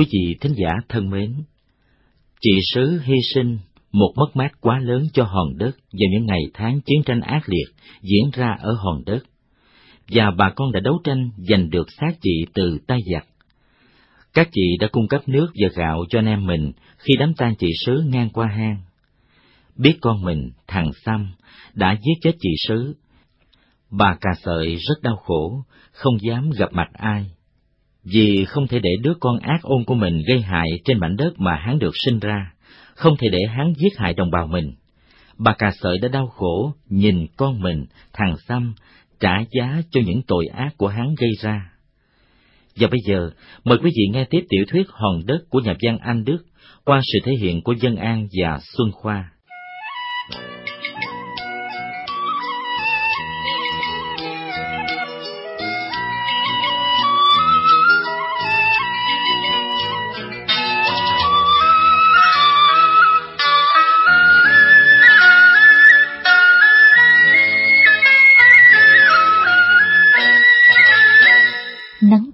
Quý vị thính giả thân mến, chị sứ hy sinh một mất mát quá lớn cho hòn đất vào những ngày tháng chiến tranh ác liệt diễn ra ở hòn đất, và bà con đã đấu tranh giành được xác chị từ tay giặc. Các chị đã cung cấp nước và gạo cho anh em mình khi đám tang chị sứ ngang qua hang. Biết con mình, thằng sam đã giết chết chị sứ, bà cà sợi rất đau khổ, không dám gặp mặt ai vì không thể để đứa con ác ôn của mình gây hại trên mảnh đất mà hắn được sinh ra, không thể để hắn giết hại đồng bào mình. Bà cà sợi đã đau khổ nhìn con mình, thằng Xăm, trả giá cho những tội ác của hắn gây ra. Và bây giờ, mời quý vị nghe tiếp tiểu thuyết Hòn đất của nhà văn Anh Đức qua sự thể hiện của Dân An và Xuân Khoa.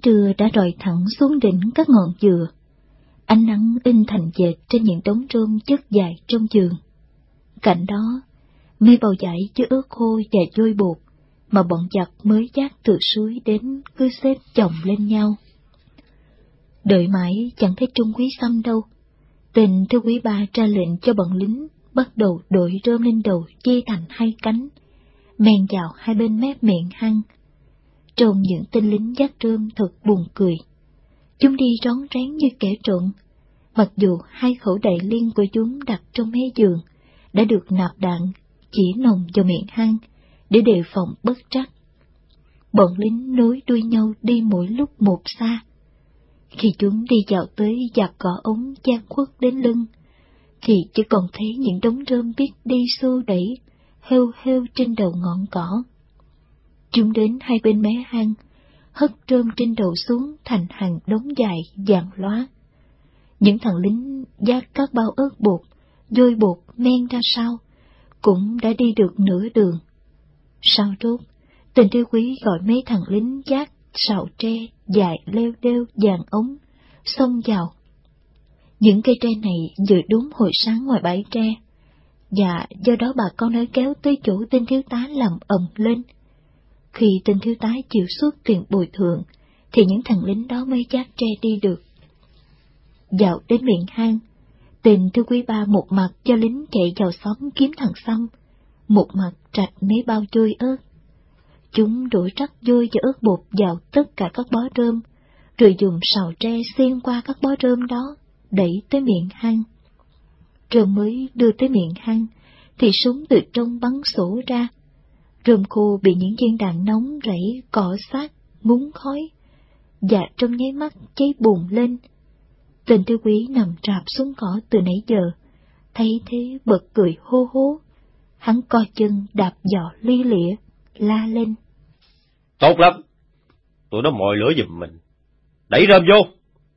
Trưa đã rọi thẳng xuống đỉnh các ngọn dừa. Ánh nắng in thành dệt trên những đống rơm chất dài trong giường. Cạnh đó, mây bầu dải chứa ướt khô và dôi bột mà bọn giặc mới giác từ suối đến cứ xếp chồng lên nhau. Đợi mãi chẳng thấy Trung Quý Xăm đâu. Tình thư quý ba ra lệnh cho bọn lính bắt đầu đội rơm lên đầu chia thành hai cánh, men vào hai bên mép miệng hăng, trông những tên lính giác rơm thật buồn cười. Chúng đi rón rén như kẻ trộn, mặc dù hai khẩu đại liên của chúng đặt trong mé giường đã được nạp đạn chỉ nồng vào miệng hang để đề phòng bất trắc. Bọn lính nối đuôi nhau đi mỗi lúc một xa. Khi chúng đi dạo tới giặt cỏ ống gian khuất đến lưng, thì chỉ còn thấy những đống rơm biết đi xô đẩy, heo heo trên đầu ngọn cỏ. Chúng đến hai bên mé hang, hất trơm trên đầu xuống thành hàng đống dài dạng loá. Những thằng lính giác các bao ớt bột, dôi bột men ra sau, cũng đã đi được nửa đường. Sau rốt, tình tiêu quý gọi mấy thằng lính giác sào tre dài leo đeo dàn ống, xông vào. Những cây tre này vừa đúng hồi sáng ngoài bãi tre, và do đó bà con nói kéo tới chỗ tên thiếu tá làm ầm lên, khi tên thiếu tái chịu suốt tiền bồi thường, thì những thằng lính đó mới chát tre đi được. Dạo đến miệng hang, tên thư quý ba một mặt cho lính chạy vào xóm kiếm thằng xăm, một mặt trạch mấy bao chui ớt. Chúng đổ rắc vôi và ớt bột vào tất cả các bó rơm, rồi dùng sào tre xuyên qua các bó rơm đó, đẩy tới miệng hang. Rơm mới đưa tới miệng hang, thì súng từ trong bắn sổ ra, Rơm khô bị những viên đạn nóng rẫy cọ sát, ngúng khói, và trong nháy mắt cháy bùng lên. Tên tư quý nằm rạp xuống cỏ từ nãy giờ, thấy thế bật cười hô hố. Hắn co chân đạp giỏ ly lịa, la lên. Tốt lắm, tụi nó mồi lửa giùm mình. Đẩy rơm vô,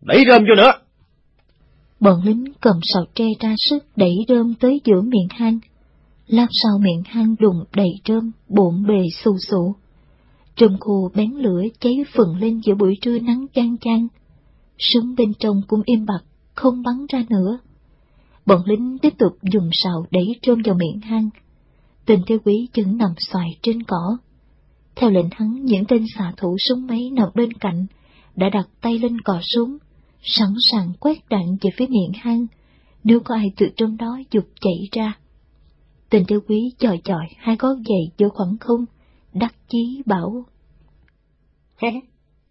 đẩy rơm vô nữa. Bọn lính cầm sào tre ra sức đẩy rơm tới giữa miệng hang, lát sau miệng hang đùng đầy trơm, bộn bề xù xụ. Trùm khô bén lửa cháy phừng lên giữa buổi trưa nắng chang chang. Súng bên trong cũng im bặt, không bắn ra nữa. Bọn lính tiếp tục dùng sào đẩy trôm vào miệng hang. Tình thế quý vẫn nằm xoài trên cỏ. Theo lệnh hắn, những tên xạ thủ súng máy nằm bên cạnh đã đặt tay lên cò súng, sẵn sàng quét đạn về phía miệng hang, nếu có ai từ trong đó dục chạy ra. Tình tiêu quý chòi chòi hai gót giày giữa khoảng không, đắc chí bảo.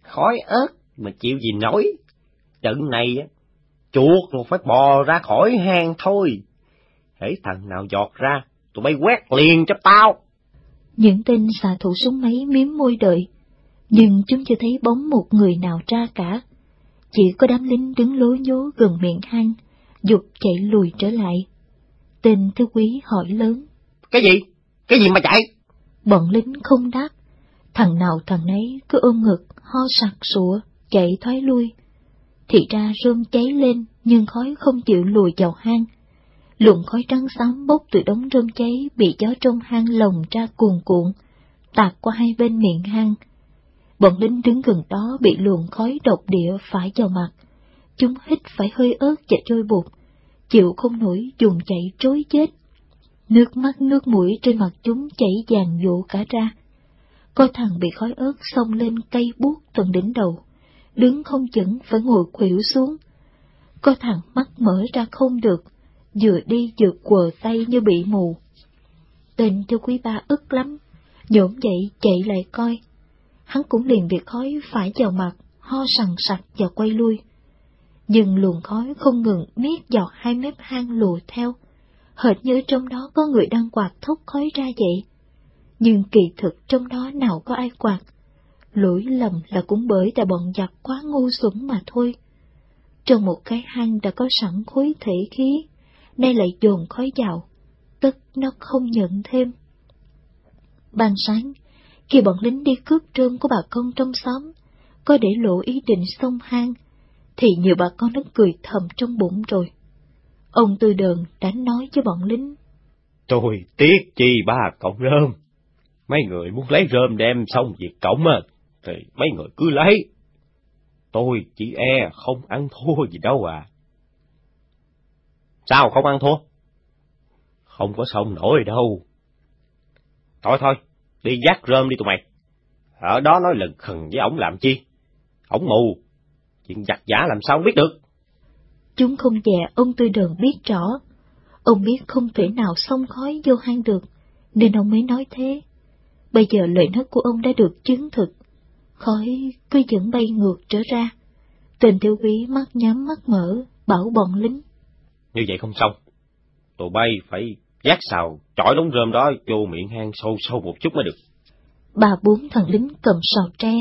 Khói ớt mà chịu gì nổi, trận này chuột rồi phải bò ra khỏi hang thôi. Hễ thằng nào giọt ra, tụi bay quét liền cho tao. Những tên xạ thủ súng máy miếm môi đợi, nhưng chúng chưa thấy bóng một người nào ra cả. Chỉ có đám lính đứng lối nhố gần miệng hang, dục chạy lùi trở lại. Tên thư quý hỏi lớn. Cái gì? Cái gì mà chạy? Bọn lính không đáp. Thằng nào thằng nấy cứ ôm ngực, ho sặc sụa, chạy thoái lui. Thì ra rơm cháy lên, nhưng khói không chịu lùi vào hang. Luồng khói trắng xám bốc từ đống rơm cháy bị gió trong hang lồng ra cuồn cuộn, tạt qua hai bên miệng hang. Bọn lính đứng gần đó bị luồng khói độc địa phải vào mặt, chúng hít phải hơi ớt và trôi bột, chịu không nổi dùng chạy trối chết. Nước mắt nước mũi trên mặt chúng chảy dàn dụ cả ra. Có thằng bị khói ớt xông lên cây buốt tận đỉnh đầu, đứng không chững phải ngồi khuỷu xuống. Có thằng mắt mở ra không được, vừa đi vừa quờ tay như bị mù. Tên cho quý ba ức lắm, nhổm dậy chạy lại coi. Hắn cũng liền việc khói phải vào mặt, ho sằng sặc và quay lui. Nhưng luồng khói không ngừng miết giọt hai mép hang lùa theo, hệt như trong đó có người đang quạt thốc khói ra vậy. Nhưng kỳ thực trong đó nào có ai quạt, lỗi lầm là cũng bởi tại bọn giặc quá ngu xuẩn mà thôi. Trong một cái hang đã có sẵn khối thể khí, nay lại dồn khói vào, tức nó không nhận thêm. Ban sáng, khi bọn lính đi cướp trơm của bà con trong xóm, có để lộ ý định xông hang, thì nhiều bà con đã cười thầm trong bụng rồi. Ông Tư Đờn đã nói với bọn lính. Tôi tiếc chi ba cọng rơm. Mấy người muốn lấy rơm đem xong việc cổng à, thì mấy người cứ lấy. Tôi chỉ e không ăn thua gì đâu à. Sao không ăn thua? Không có xong nổi đâu. Thôi thôi, đi dắt rơm đi tụi mày. Ở đó nói lần khừng với ổng làm chi? Ổng mù, chuyện giặt giả làm sao biết được. Chúng không dè ông tư đờn biết rõ. Ông biết không thể nào xông khói vô hang được, nên ông mới nói thế. Bây giờ lời nói của ông đã được chứng thực. Khói cứ dẫn bay ngược trở ra. Tên thiếu quý mắt nhắm mắt mở, bảo bọn lính. Như vậy không xong. Tụi bay phải giác xào, chọi đống rơm đó vô miệng hang sâu sâu một chút mới được. Bà bốn thằng lính cầm sào tre,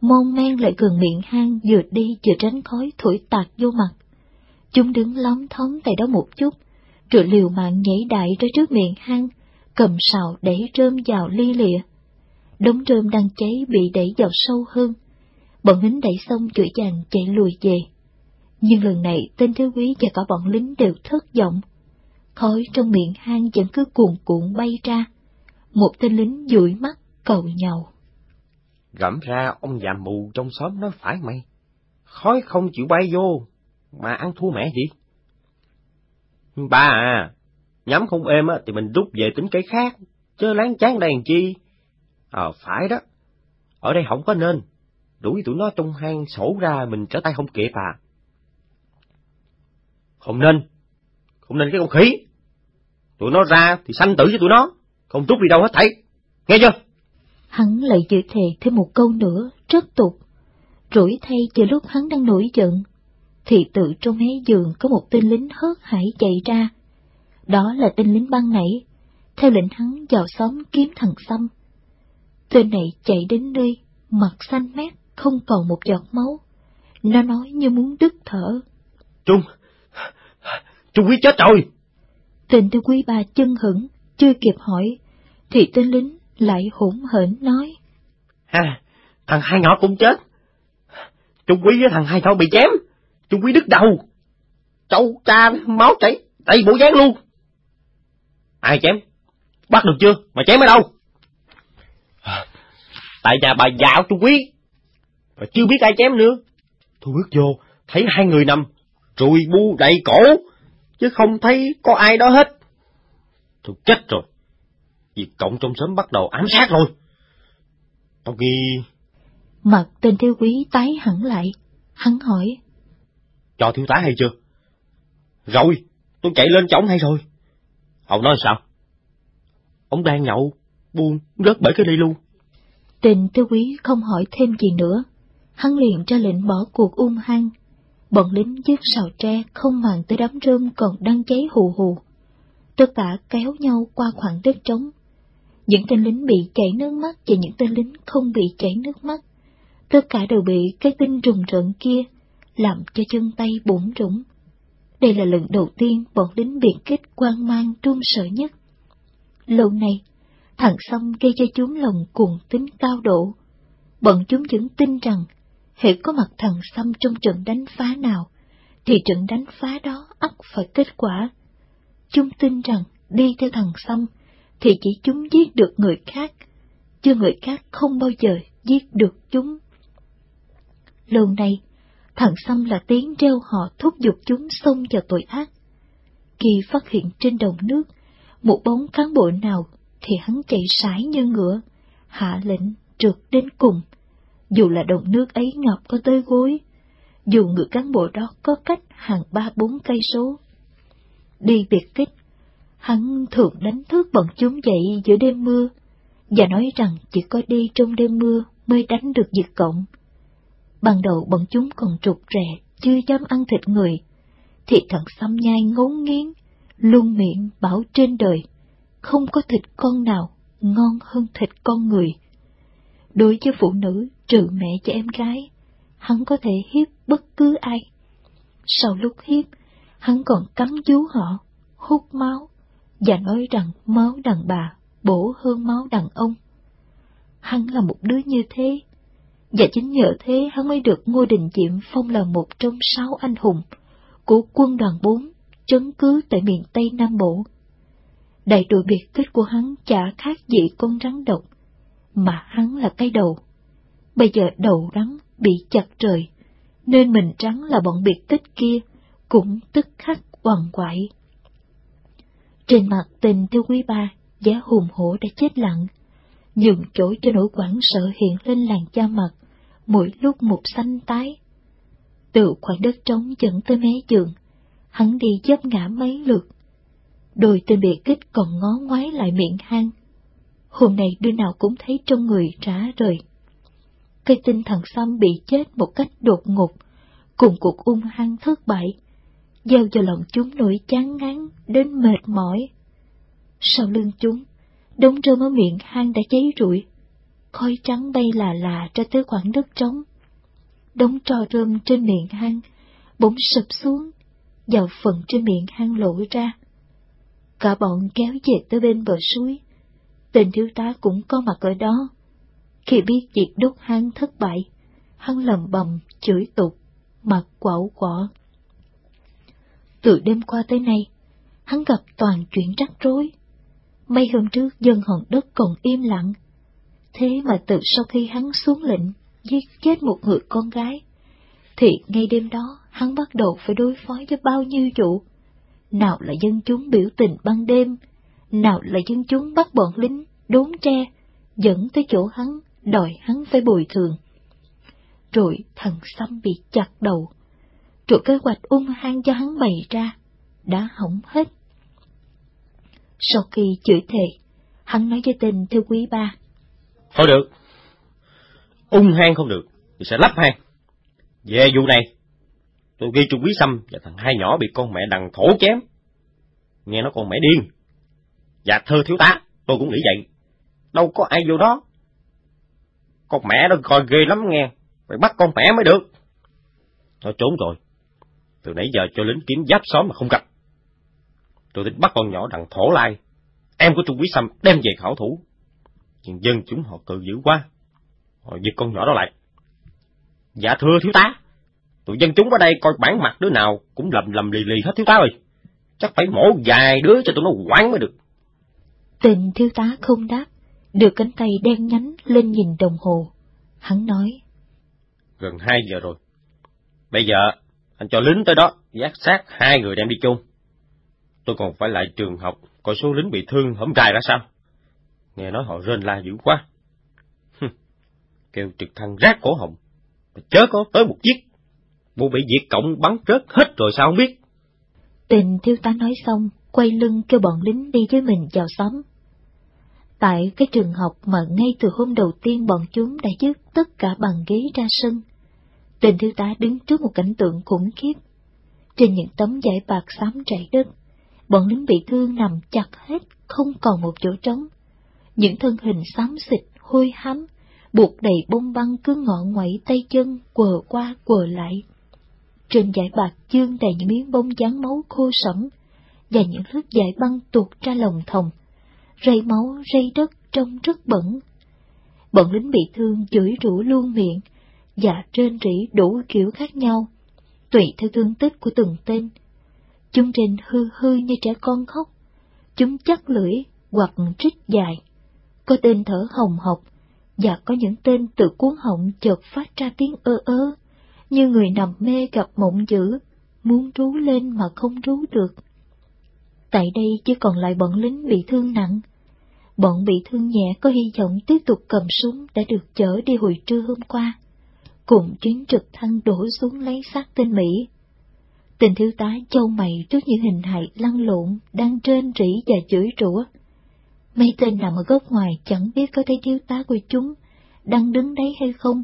mon men lại gần miệng hang vừa đi vừa tránh khói thổi tạt vô mặt. Chúng đứng lóng thóng tại đó một chút, rồi liều mạng nhảy đại ra trước miệng hang, cầm sào đẩy rơm vào ly lịa. Đống rơm đang cháy bị đẩy vào sâu hơn. Bọn lính đẩy xong chửi chàng chạy lùi về. Nhưng lần này tên thiếu quý và cả bọn lính đều thất vọng. Khói trong miệng hang vẫn cứ cuồn cuộn bay ra. Một tên lính dụi mắt cầu nhau. Gẫm ra ông già mù trong xóm nói phải mày. Khói không chịu bay vô, mà ăn thua mẹ gì? Ba à, nhắm không êm á thì mình rút về tính cái khác, chứ láng chán đèn chi. Ờ, phải đó. Ở đây không có nên. Đuổi tụi nó trong hang sổ ra mình trở tay không kịp à. Không nên. Không nên cái con khí. Tụi nó ra thì sanh tử với tụi nó. Không rút đi đâu hết thảy. Nghe chưa? Hắn lại dự thề thêm một câu nữa, rất tục. Rủi thay chờ lúc hắn đang nổi giận, thì tự trong mé giường có một tên lính hớt hải chạy ra. Đó là tên lính băng nảy, theo lệnh hắn vào xóm kiếm thằng Xăm. Tên này chạy đến nơi, mặt xanh mét, không còn một giọt máu. Nó nói như muốn đứt thở. Trung, Trung quý chết rồi! Tên tư quý bà chân hững, chưa kịp hỏi, thì tên lính lại hỗn hển nói. À, thằng hai nhỏ cũng chết. Trung quý với thằng hai nhỏ bị chém. Trung quý đứt đầu. Châu cha máu chảy, đầy bộ dáng luôn. Ai chém? Bắt được chưa? Mà chém ở đâu? À, tại nhà bà dạo Trung quý. Mà chưa biết ai chém nữa. Tôi bước vô, thấy hai người nằm, rùi bu đầy cổ, chứ không thấy có ai đó hết. Tôi chết rồi. Việc cộng trong sớm bắt đầu ám sát rồi. Tao nghi... Mặt tên thiếu quý tái hẳn lại. Hắn hỏi. Cho thiếu tá hay chưa? Rồi, tôi chạy lên chổng hay rồi. Ông nói sao? Ông đang nhậu, buông, rớt bởi cái đi luôn. Tên thiếu quý không hỏi thêm gì nữa. Hắn liền ra lệnh bỏ cuộc ung hăng. Bọn lính dứt sào tre không màng tới đám rơm còn đang cháy hù hù. Tất cả kéo nhau qua khoảng đất trống. Những tên lính bị chảy nước mắt và những tên lính không bị chảy nước mắt. Tất cả đều bị cái tinh rùng rợn kia làm cho chân tay bủng rủng. Đây là lần đầu tiên bọn lính biệt kích quan mang run sợ nhất. Lâu nay, thằng Sâm gây cho chúng lòng cuồng tính cao độ. Bọn chúng vẫn tin rằng, hệ có mặt thằng xăm trong trận đánh phá nào, thì trận đánh phá đó ắt phải kết quả. Chúng tin rằng đi theo thằng xăm thì chỉ chúng giết được người khác, chứ người khác không bao giờ giết được chúng. Lâu nay, Thằng Xăm là tiếng reo họ thúc giục chúng xông vào tội ác. Khi phát hiện trên đồng nước một bóng cán bộ nào thì hắn chạy sải như ngựa, hạ lệnh trượt đến cùng. Dù là đồng nước ấy ngập có tới gối, dù người cán bộ đó có cách hàng ba bốn cây số. Đi biệt kích, hắn thường đánh thức bọn chúng dậy giữa đêm mưa, và nói rằng chỉ có đi trong đêm mưa mới đánh được diệt cộng. Ban đầu bọn chúng còn trục rè, chưa dám ăn thịt người, thì thằng xăm nhai ngấu nghiến, luôn miệng bảo trên đời, không có thịt con nào ngon hơn thịt con người. Đối với phụ nữ, trừ mẹ cho em gái, hắn có thể hiếp bất cứ ai. Sau lúc hiếp, hắn còn cắn vú họ, hút máu, và nói rằng máu đàn bà bổ hơn máu đàn ông. Hắn là một đứa như thế, và chính nhờ thế hắn mới được Ngô Đình Diệm phong là một trong sáu anh hùng của quân đoàn bốn chấn cứ tại miền Tây Nam Bộ. Đại đội biệt kích của hắn chả khác gì con rắn độc, mà hắn là cái đầu. Bây giờ đầu rắn bị chặt trời, nên mình rắn là bọn biệt kích kia, cũng tức khắc hoàng quại. Trên mặt tình tiêu quý ba, giá hùng hổ đã chết lặng, nhường chỗ cho nỗi quảng sợ hiện lên làn da mặt, mỗi lúc một xanh tái. Từ khoảng đất trống dẫn tới mé giường, hắn đi dấp ngã mấy lượt. Đôi tên bị kích còn ngó ngoái lại miệng hang. Hôm nay đứa nào cũng thấy trong người rã rời. Cây tinh thần xăm bị chết một cách đột ngột, cùng cuộc ung hăng thất bại, gieo cho lòng chúng nỗi chán ngán đến mệt mỏi. Sau lưng chúng, đống rơm ở miệng hang đã cháy rụi, khói trắng bay là là ra tới khoảng đất trống. Đống trò rơm trên miệng hang bỗng sụp xuống, vào phần trên miệng hang lộ ra. Cả bọn kéo về tới bên bờ suối. Tên thiếu tá cũng có mặt ở đó. Khi biết việc đốt hang thất bại, hắn lầm bầm, chửi tục, mặt quẩu quọ. Từ đêm qua tới nay, hắn gặp toàn chuyện rắc rối. Mấy hôm trước dân hòn đất còn im lặng. Thế mà từ sau khi hắn xuống lệnh giết chết một người con gái, thì ngay đêm đó hắn bắt đầu phải đối phó với bao nhiêu vụ. Nào là dân chúng biểu tình ban đêm, nào là dân chúng bắt bọn lính, đốn tre, dẫn tới chỗ hắn, đòi hắn phải bồi thường. Rồi thằng xăm bị chặt đầu, rồi kế hoạch ung hăng cho hắn bày ra, đã hỏng hết. Sau khi chửi thề, hắn nói với tên thư quý ba. Thôi được, ung hang không được, thì sẽ lắp hang. Về vụ này, tôi ghi Trung Quý Sâm và thằng hai nhỏ bị con mẹ đằng thổ chém. Nghe nó con mẹ điên. Dạ thưa thiếu tá, tôi cũng nghĩ vậy. Đâu có ai vô đó. Con mẹ nó coi ghê lắm nghe, phải bắt con mẹ mới được. Nó trốn rồi. Từ nãy giờ cho lính kiếm giáp xóm mà không gặp. Tôi định bắt con nhỏ đằng thổ lai. Em của Trung Quý Sâm đem về khảo thủ. Nhưng dân chúng họ cự dữ quá. Họ giật con nhỏ đó lại. Dạ thưa thiếu tá, tụi dân chúng ở đây coi bản mặt đứa nào cũng lầm lầm lì lì hết thiếu tá ơi. Chắc phải mổ vài đứa cho tụi nó quán mới được. Tình thiếu tá không đáp, đưa cánh tay đen nhánh lên nhìn đồng hồ. Hắn nói. Gần hai giờ rồi. Bây giờ, anh cho lính tới đó, giác sát hai người đem đi chung. Tôi còn phải lại trường học, coi số lính bị thương hổng trai ra sao. Nghe nói họ rên la dữ quá. Kêu trực thăng rác cổ họng chớ có tới một chiếc. Bộ bị diệt cộng bắn rớt hết rồi sao không biết. Tình thiếu tá nói xong, quay lưng kêu bọn lính đi với mình vào xóm. Tại cái trường học mà ngay từ hôm đầu tiên bọn chúng đã dứt tất cả bằng ghế ra sân, tình thiếu tá đứng trước một cảnh tượng khủng khiếp. Trên những tấm vải bạc xám trải đất, bọn lính bị thương nằm chặt hết, không còn một chỗ trống. Những thân hình xám xịt, hôi hám, buộc đầy bông băng cứ ngọ ngoảy tay chân quờ qua quờ lại. Trên giải bạc chương đầy những miếng bông dán máu khô sẫm, và những lớp giải băng tuột ra lồng thòng, rây máu rây đất trông rất bẩn. Bọn lính bị thương chửi rủa luôn miệng, và trên rỉ đủ kiểu khác nhau, tùy theo thương tích của từng tên. Chúng trên hư hư như trẻ con khóc, chúng chắc lưỡi hoặc trích dài, có tên thở hồng hộc, và có những tên từ cuốn họng chợt phát ra tiếng ơ ơ, như người nằm mê gặp mộng dữ, muốn trú lên mà không trú được. Tại đây chỉ còn lại bọn lính bị thương nặng. Bọn bị thương nhẹ có hy vọng tiếp tục cầm súng đã được chở đi hồi trưa hôm qua, cùng chuyến trực thăng đổ xuống lấy xác tên Mỹ. Tình thiếu tá châu mày trước những hình hại lăn lộn, đang trên rỉ và chửi rủa. Mấy tên nằm ở góc ngoài chẳng biết có thấy thiếu tá của chúng đang đứng đấy hay không,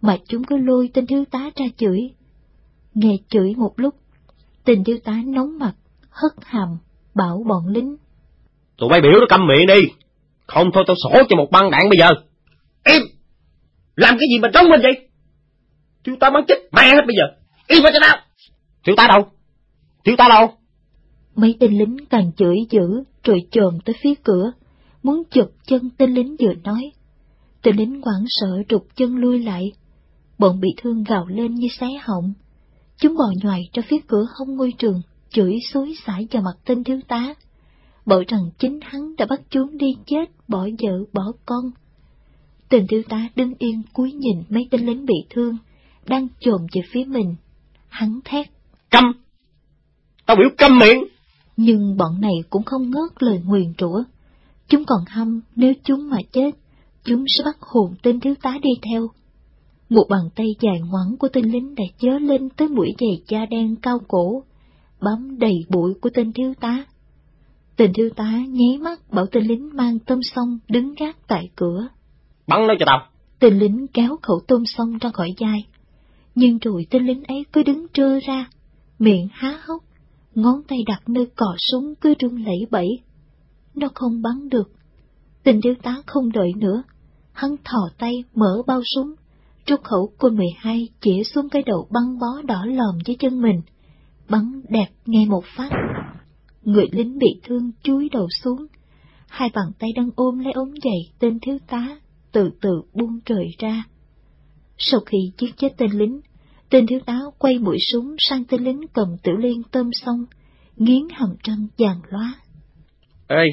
mà chúng cứ lôi tên thiếu tá ra chửi. Nghe chửi một lúc, tình thiếu tá nóng mặt, hất hàm, bảo bọn lính. Tụi bay biểu nó câm miệng đi, không thôi tao sổ cho một băng đạn bây giờ. Im! Làm cái gì mà trống mình vậy? Thiếu tá bắn chết mẹ hết bây giờ. Im vào cho tao! Thiếu tá đâu? Thiếu tá đâu? Mấy tên lính càng chửi dữ rồi chồm tới phía cửa, muốn chụp chân tên lính vừa nói. Tên lính quảng sợ trục chân lui lại. Bọn bị thương gào lên như xé họng. Chúng bò nhoài ra phía cửa hông ngôi trường, chửi xối xải vào mặt tên thiếu tá. Bảo rằng chính hắn đã bắt chúng đi chết, bỏ vợ, bỏ con. Tên thiếu tá đứng yên cúi nhìn mấy tên lính bị thương, đang chồm về phía mình. Hắn thét. Câm! Tao biểu câm miệng! Nhưng bọn này cũng không ngớt lời nguyền rủa. Chúng còn hăm nếu chúng mà chết, chúng sẽ bắt hồn tên thiếu tá đi theo. Một bàn tay dài ngoắn của tên lính đã chớ lên tới mũi giày da đen cao cổ, bám đầy bụi của tên thiếu tá. Tên thiếu tá nháy mắt bảo tên lính mang tôm sông đứng gác tại cửa. Bắn nó cho tao! Tên lính kéo khẩu tôm sông ra khỏi vai. Nhưng rồi tên lính ấy cứ đứng trơ ra, miệng há hốc, ngón tay đặt nơi cò súng cứ rung lẩy bẩy. Nó không bắn được. Tình thiếu tá không đợi nữa, hắn thò tay mở bao súng, trúc khẩu quân 12 chỉ xuống cái đầu băng bó đỏ lòm dưới chân mình, bắn đẹp nghe một phát. Người lính bị thương chúi đầu xuống, hai bàn tay đang ôm lấy ống giày tên thiếu tá, từ từ buông trời ra. Sau khi giết chết tên lính, tên thiếu tá quay mũi súng sang tên lính cầm tử liên tôm xong, nghiến hàm răng giàn loá. Ê,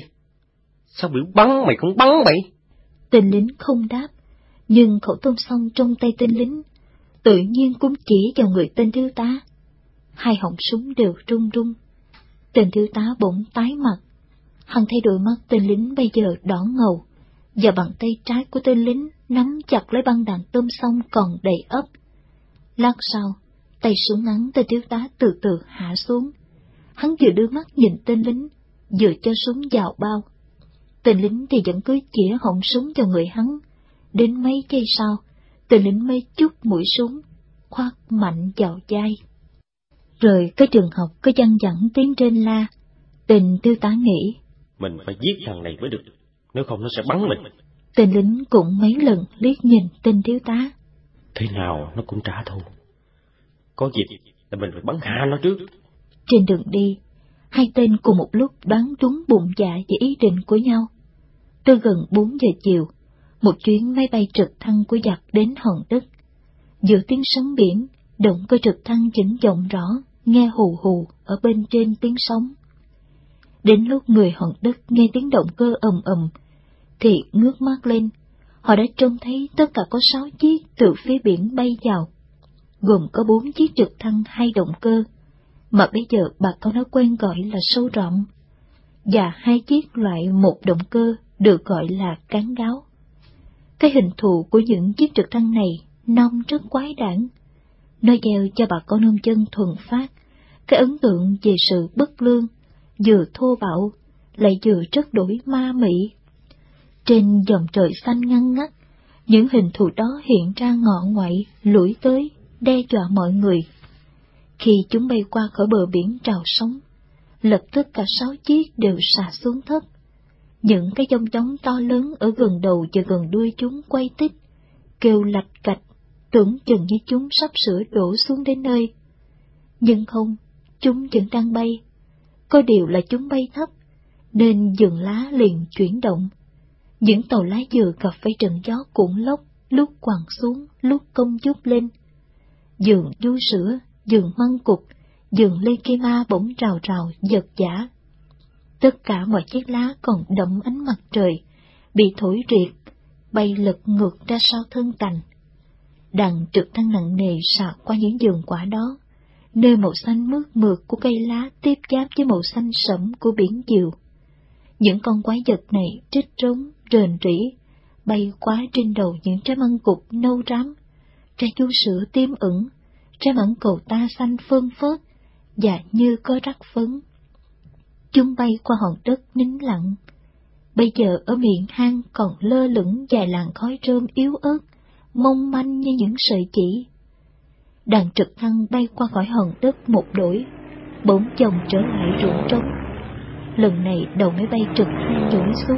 sao biểu bắn mày không bắn mày? Tên lính không đáp, nhưng khẩu tôm xong trong tay tên lính, tự nhiên cũng chỉ vào người tên thiếu tá. Hai họng súng đều rung rung. Tên thiếu tá bỗng tái mặt. Hắn thấy đôi mắt tên lính bây giờ đỏ ngầu, và bàn tay trái của tên lính nắm chặt lấy băng đạn tôm xong còn đầy ấp. Lát sau, tay súng ngắn tên thiếu tá từ từ hạ xuống. Hắn vừa đưa mắt nhìn tên lính, vừa cho súng vào bao. Tên lính thì vẫn cứ chĩa họng súng cho người hắn. Đến mấy giây sau, tên lính mới chút mũi súng, khoát mạnh vào vai. Rồi cái trường học cứ dăng dẫn tiếng trên la, tình tiêu tá nghĩ. Mình phải giết thằng này mới được, nếu không nó sẽ bắn mình. Tên lính cũng mấy lần liếc nhìn tên thiếu tá. Thế nào nó cũng trả thù. Có dịp là mình phải bắn hạ nó trước. Trên đường đi, hai tên cùng một lúc đoán trúng bụng dạ về ý định của nhau. Từ gần bốn giờ chiều, một chuyến máy bay trực thăng của giặc đến Hòn Đất. Giữa tiếng sóng biển, động cơ trực thăng chỉnh giọng rõ, nghe hù hù ở bên trên tiếng sóng. Đến lúc người Hòn Đất nghe tiếng động cơ ầm ầm, thì ngước mắt lên, họ đã trông thấy tất cả có sáu chiếc từ phía biển bay vào, gồm có bốn chiếc trực thăng hai động cơ, mà bây giờ bà con nó quen gọi là sâu rộng, và hai chiếc loại một động cơ được gọi là cán gáo. Cái hình thù của những chiếc trực thăng này non rất quái đản. Nó gieo cho bà con nông dân thuần phát, cái ấn tượng về sự bất lương, vừa thô bạo, lại vừa rất đổi ma mị. Trên dòng trời xanh ngăn ngắt, những hình thù đó hiện ra ngọ ngoại, lũi tới, đe dọa mọi người. Khi chúng bay qua khỏi bờ biển trào sóng, lập tức cả sáu chiếc đều xà xuống thấp. Những cái dông giống to lớn ở gần đầu và gần đuôi chúng quay tích, kêu lạch cạch, tưởng chừng như chúng sắp sửa đổ xuống đến nơi. Nhưng không, chúng vẫn đang bay. Có điều là chúng bay thấp, nên dừng lá liền chuyển động. Những tàu lá dừa gặp phải trận gió cuộn lốc, lúc quằn xuống, lúc công chút lên. Dường du sữa, dường măng cục, dường lê cây ma bỗng rào rào, giật giả. Tất cả mọi chiếc lá còn đậm ánh mặt trời, bị thổi riệt, bay lật ngược ra sau thân cành. Đằng trực thăng nặng nề sạc qua những giường quả đó, nơi màu xanh mướt mượt của cây lá tiếp giáp với màu xanh sẫm của biển diều. Những con quái vật này trích trống, rền rỉ, bay quá trên đầu những trái măng cục nâu rám, trái chu sữa tiêm ửng, trái mận cầu ta xanh phơn phớt, và như có rắc phấn. Chúng bay qua hòn đất nín lặng. Bây giờ ở miệng hang còn lơ lửng vài làn khói rơm yếu ớt, mong manh như những sợi chỉ. Đàn trực thăng bay qua khỏi hòn đất một đổi, bỗng chồng trở lại ruộng trống. Lần này đầu máy bay trực thăng nhủi xuống,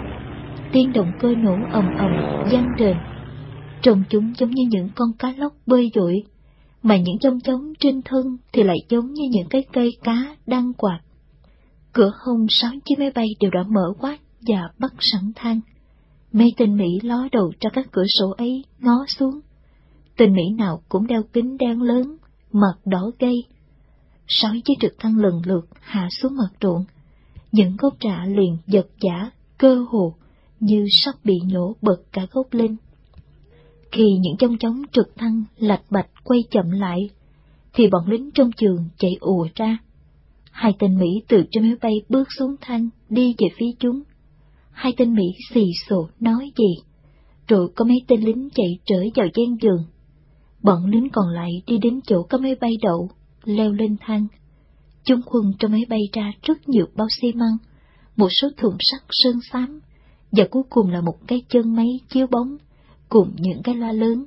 tiếng động cơ nổ ầm ầm vang đền. Trông chúng giống như những con cá lóc bơi dội, mà những trông chóng trên thân thì lại giống như những cái cây cá đang quạt. Cửa hông sáu chiếc máy bay đều đã mở quát và bắt sẵn thang. Mấy tên Mỹ ló đầu ra các cửa sổ ấy, ngó xuống. Tên Mỹ nào cũng đeo kính đen lớn, mặt đỏ gây. Sáu chiếc trực thăng lần lượt hạ xuống mặt ruộng. Những gốc trạ liền giật giả, cơ hồ, như sắp bị nhổ bật cả gốc lên. Khi những trong chóng trực thăng lạch bạch quay chậm lại, thì bọn lính trong trường chạy ùa ra. Hai tên Mỹ từ trên máy bay bước xuống thang, đi về phía chúng. Hai tên Mỹ xì xồ nói gì, rồi có mấy tên lính chạy trở vào gian giường. Bọn lính còn lại đi đến chỗ có máy bay đậu, leo lên thang chung quân trong máy bay ra rất nhiều bao xi măng, một số thùng sắt sơn xám, và cuối cùng là một cái chân máy chiếu bóng, cùng những cái loa lớn.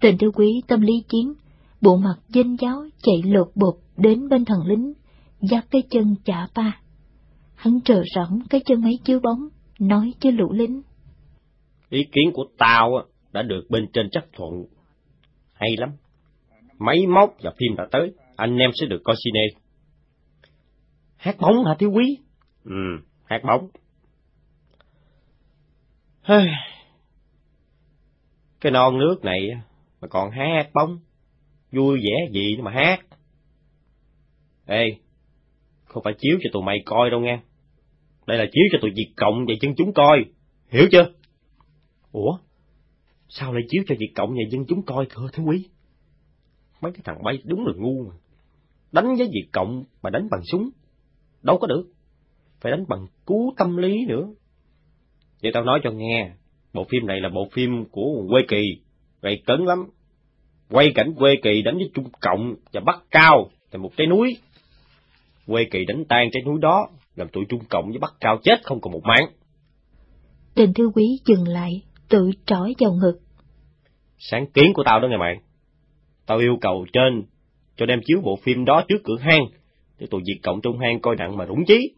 Tình tiêu quý tâm lý chiến, bộ mặt dinh giáo chạy lột bột đến bên thằng lính, giáp cái chân chả pa. Hắn trờ rẫm cái chân máy chiếu bóng, nói với lũ lính. Ý kiến của tao đã được bên trên chấp thuận. Hay lắm. Máy móc và phim đã tới, anh em sẽ được coi cine. Hát bóng hả thiếu quý? Ừ, hát bóng. Cái non nước này mà còn hát bóng, vui vẻ gì mà hát. Ê, không phải chiếu cho tụi mày coi đâu nghe. Đây là chiếu cho tụi Việt Cộng và dân chúng coi, hiểu chưa? Ủa, sao lại chiếu cho Việt Cộng và dân chúng coi thưa thứ quý? Mấy cái thằng bay đúng là ngu mà. Đánh với Việt Cộng mà đánh bằng súng, đâu có được. Phải đánh bằng cú tâm lý nữa. Vậy tao nói cho nghe, bộ phim này là bộ phim của Quê Kỳ, gầy cấn lắm. Quay cảnh Quê Kỳ đánh với Trung Cộng và Bắc Cao tại một trái núi. Quê Kỳ đánh tan trái núi đó, làm tụi Trung Cộng với Bắc Cao chết không còn một mạng. Tên thư quý dừng lại, tự trói vào ngực. Sáng kiến của tao đó nghe mày. Tao yêu cầu trên, cho đem chiếu bộ phim đó trước cửa hang, để tụi Việt Cộng trong hang coi nặng mà rủng chí.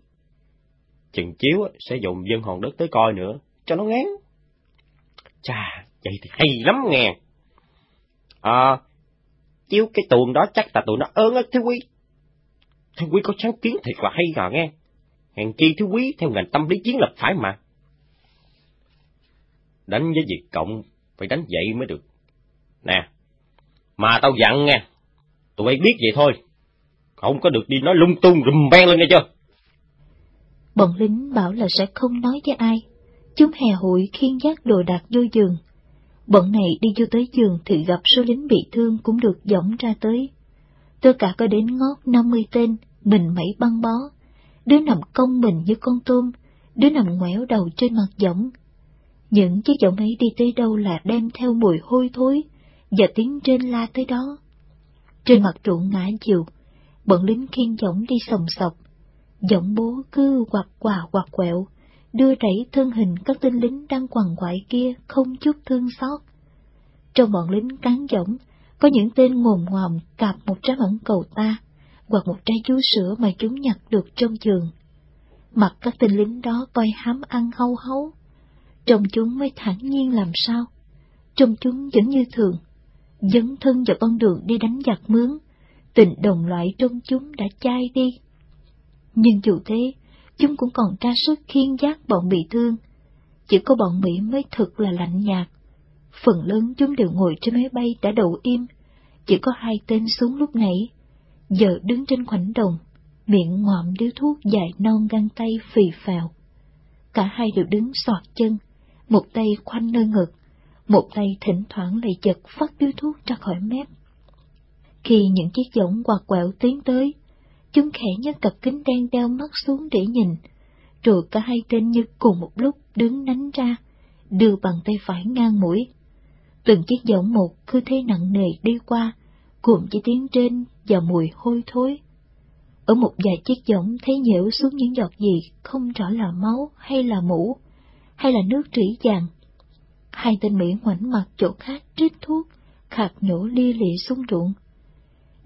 Chừng chiếu sẽ dùng dân hòn đất tới coi nữa, cho nó ngán. Chà, vậy thì hay lắm nghe. À, chiếu cái tuồng đó chắc là tụi nó ơn á, Thiếu Quý. Thiếu Quý có sáng kiến thiệt là hay gà nghe. Hèn chi Thiếu Quý theo ngành tâm lý chiến lập phải mà. Đánh với Việt Cộng phải đánh vậy mới được. Nè, mà tao dặn nghe, tụi bay biết vậy thôi. Không có được đi nói lung tung rùm beng lên nghe chưa? Bọn lính bảo là sẽ không nói với ai. Chúng hè hụi khiên giác đồ đạc vô giường. Bọn này đi vô tới giường thì gặp số lính bị thương cũng được dõng ra tới. Tất cả có đến ngót 50 tên, mình mẩy băng bó. Đứa nằm cong mình như con tôm, đứa nằm ngoẻo đầu trên mặt giỏng. Những chiếc giọng ấy đi tới đâu là đem theo mùi hôi thối, và tiếng trên la tới đó. Trên mặt ruộng ngã chiều, bọn lính khiên giỏng đi sòng sọc. Giọng bố cứ quạt quà quạt quẹo, đưa đẩy thân hình các tên lính đang quằn quại kia không chút thương xót. Trong bọn lính cán giỏng, có những tên ngồm ngòm cạp một trái mẫn cầu ta, hoặc một trái chú sữa mà chúng nhặt được trong giường. Mặt các tên lính đó coi hám ăn hâu hấu, trông chúng mới thản nhiên làm sao. Trông chúng vẫn như thường, dấn thân vào con đường đi đánh giặc mướn, tình đồng loại trong chúng đã chai đi. Nhưng dù thế, chúng cũng còn ra sức khiên giác bọn bị thương. Chỉ có bọn Mỹ mới thực là lạnh nhạt. Phần lớn chúng đều ngồi trên máy bay đã đậu im, chỉ có hai tên xuống lúc nãy. Giờ đứng trên khoảnh đồng, miệng ngoạm điếu thuốc dài non găng tay phì phào. Cả hai đều đứng sọt chân, một tay khoanh nơi ngực, một tay thỉnh thoảng lại giật phát điếu thuốc ra khỏi mép. Khi những chiếc giỏng quạt quẹo tiến tới, chúng khẽ nhấc cặp kính đen đeo mắt xuống để nhìn, rồi cả hai tên như cùng một lúc đứng nánh ra, đưa bằng tay phải ngang mũi. Từng chiếc giỏng một cứ thế nặng nề đi qua, cùng chỉ tiếng trên và mùi hôi thối. Ở một vài chiếc giỏng thấy nhễu xuống những giọt gì không rõ là máu hay là mũ, hay là nước trĩ vàng. Hai tên Mỹ ngoảnh mặt chỗ khác trích thuốc, khạc nhổ lia lị xuống ruộng.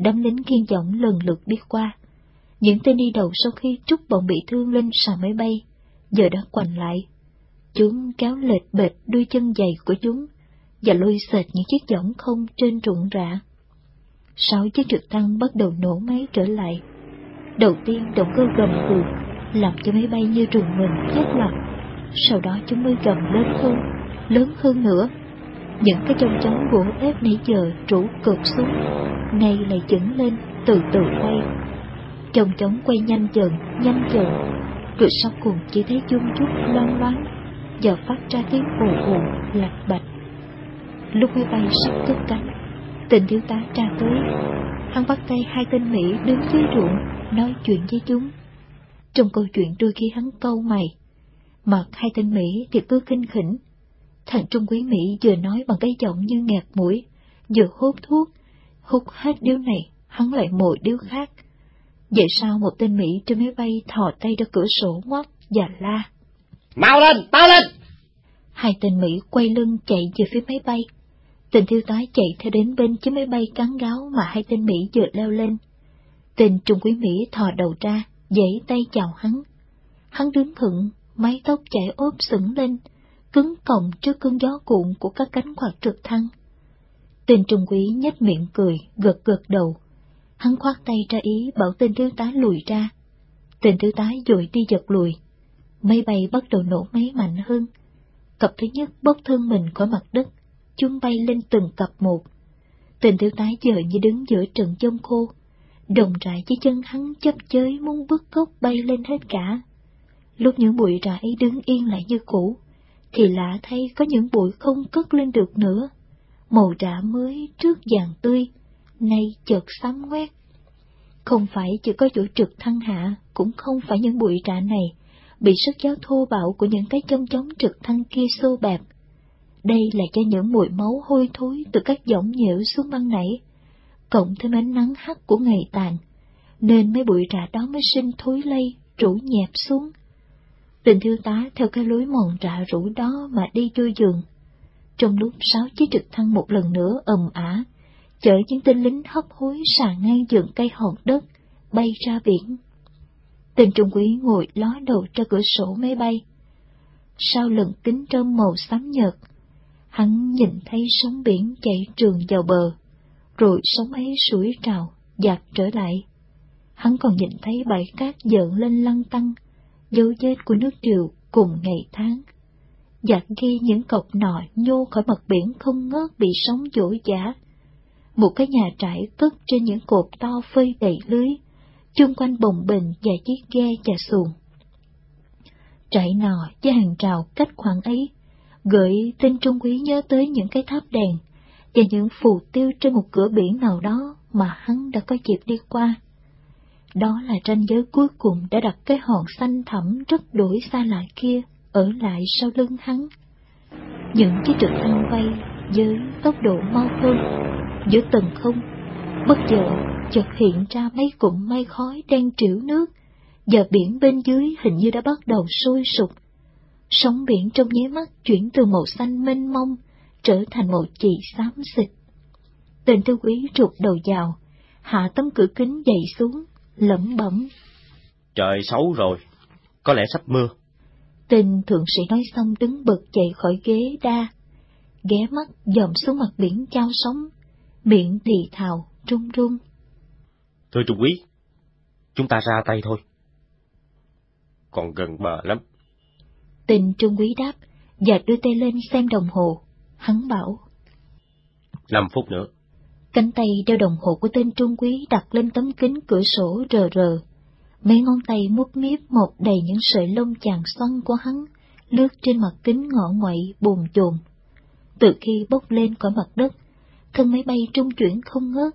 Đám lính kiên giọng lần lượt đi qua. Những tên đi đầu sau khi trút bọn bị thương lên sàn máy bay, giờ đã quành lại. Chúng kéo lệch bệt đuôi chân dày của chúng, và lôi sệt những chiếc giỏng không trên ruộng rạ. Sáu chiếc trực thăng bắt đầu nổ máy trở lại. Đầu tiên động cơ gầm gừ, làm cho máy bay như trùng mình chết lặng. Sau đó chúng mới gầm lớn hơn, lớn hơn nữa. Những cái trong chóng gỗ ép nãy giờ rủ cực xuống, nay lại chững lên, từ từ quay. chồng chóng quay nhanh dần, nhanh dần, rồi sau cùng chỉ thấy chung chút loan loáng, và phát ra tiếng ồ ồ, lạch bạch. Lúc máy bay sắp cất cánh, tình thiếu tá tra tới, hắn bắt tay hai tên Mỹ đứng dưới ruộng, nói chuyện với chúng. Trong câu chuyện đôi khi hắn câu mày, mặt hai tên Mỹ thì cứ kinh khỉnh. Thằng Trung Quý Mỹ vừa nói bằng cái giọng như ngạt mũi, vừa hút thuốc, hút hết điếu này, hắn lại mồi điếu khác. Vậy sao một tên Mỹ trên máy bay thò tay ra cửa sổ ngoắt và la? Mau lên, mau lên! Hai tên Mỹ quay lưng chạy về phía máy bay. Tên thiếu tá chạy theo đến bên chiếc máy bay cắn gáo mà hai tên Mỹ vừa leo lên. Tên Trung Quý Mỹ thò đầu ra, giãy tay chào hắn. Hắn đứng khựng, mái tóc chảy ốp sững lên, cứng còng trước cơn gió cuộn của các cánh quạt trực thăng. Tên Trung Quý nhếch miệng cười, gật gật đầu. Hắn khoát tay ra ý bảo tên thiếu tá lùi ra. Tên thiếu tá dội đi giật lùi. Máy bay bắt đầu nổ máy mạnh hơn. Cặp thứ nhất bốc thân mình khỏi mặt đất, chúng bay lên từng cặp một. Tên thiếu tá giờ như đứng giữa trận giông khô, đồng rải dưới chân hắn chấp chới muốn bước cốc bay lên hết cả. Lúc những bụi rải đứng yên lại như cũ, thì lạ thay có những bụi không cất lên được nữa. Màu rạ mới trước vàng tươi, nay chợt xám quét. Không phải chỉ có chỗ trực thăng hạ, cũng không phải những bụi rạ này, bị sức gió thô bạo của những cái chông chống trực thăng kia xô bẹp. Đây là cho những mùi máu hôi thối từ các giỏng nhễu xuống băng nảy, cộng thêm ánh nắng hắt của ngày tàn, nên mấy bụi rạ đó mới sinh thối lây, rủ nhẹp xuống. Tình thiếu tá theo cái lối mòn rạ rủ đó mà đi chui giường. Trong lúc sáu chiếc trực thăng một lần nữa ầm ả, chở những tên lính hấp hối xà ngang giường cây hòn đất, bay ra biển. Tên trung quý ngồi ló đầu ra cửa sổ máy bay. Sau lần kính trơm màu xám nhợt, hắn nhìn thấy sóng biển chạy trường vào bờ, rồi sóng ấy sủi trào, dạt trở lại. Hắn còn nhìn thấy bãi cát dợn lên lăn tăng, dấu vết của nước triều cùng ngày tháng. Dạt ghi những cọc nọ nhô khỏi mặt biển không ngớt bị sóng dỗ giả. Một cái nhà trại cất trên những cột to phơi đầy lưới, chung quanh bồng bình và chiếc ghe và xuồng. Trại nọ với hàng rào cách khoảng ấy, gợi tên trung quý nhớ tới những cái tháp đèn và những phù tiêu trên một cửa biển nào đó mà hắn đã có dịp đi qua. Đó là ranh giới cuối cùng đã đặt cái hòn xanh thẳm rất đổi xa lạ kia ở lại sau lưng hắn. Những chiếc trực thăng bay với tốc độ mau hơn, giữa tầng không, bất chợt chợt hiện ra mấy cụm mây khói đen trĩu nước, và biển bên dưới hình như đã bắt đầu sôi sục. Sóng biển trong nháy mắt chuyển từ màu xanh mênh mông trở thành màu chì xám xịt. Tên tư quý rụt đầu vào, hạ tấm cửa kính dày xuống, lẩm bẩm. Trời xấu rồi, có lẽ sắp mưa. Tên thượng sĩ nói xong đứng bật chạy khỏi ghế đa, ghé mắt dòm xuống mặt biển trao sóng, miệng thì thào, run run. Thưa trung quý, chúng ta ra tay thôi. Còn gần bờ lắm. Tình trung quý đáp, và đưa tay lên xem đồng hồ. Hắn bảo. Năm phút nữa. Cánh tay đeo đồng hồ của tên trung quý đặt lên tấm kính cửa sổ rờ rờ. Mấy ngón tay mút miếp một đầy những sợi lông chàng xoăn của hắn, lướt trên mặt kính ngọ ngoậy buồn chồn. từ khi bốc lên khỏi mặt đất, thân máy bay trung chuyển không ngớt.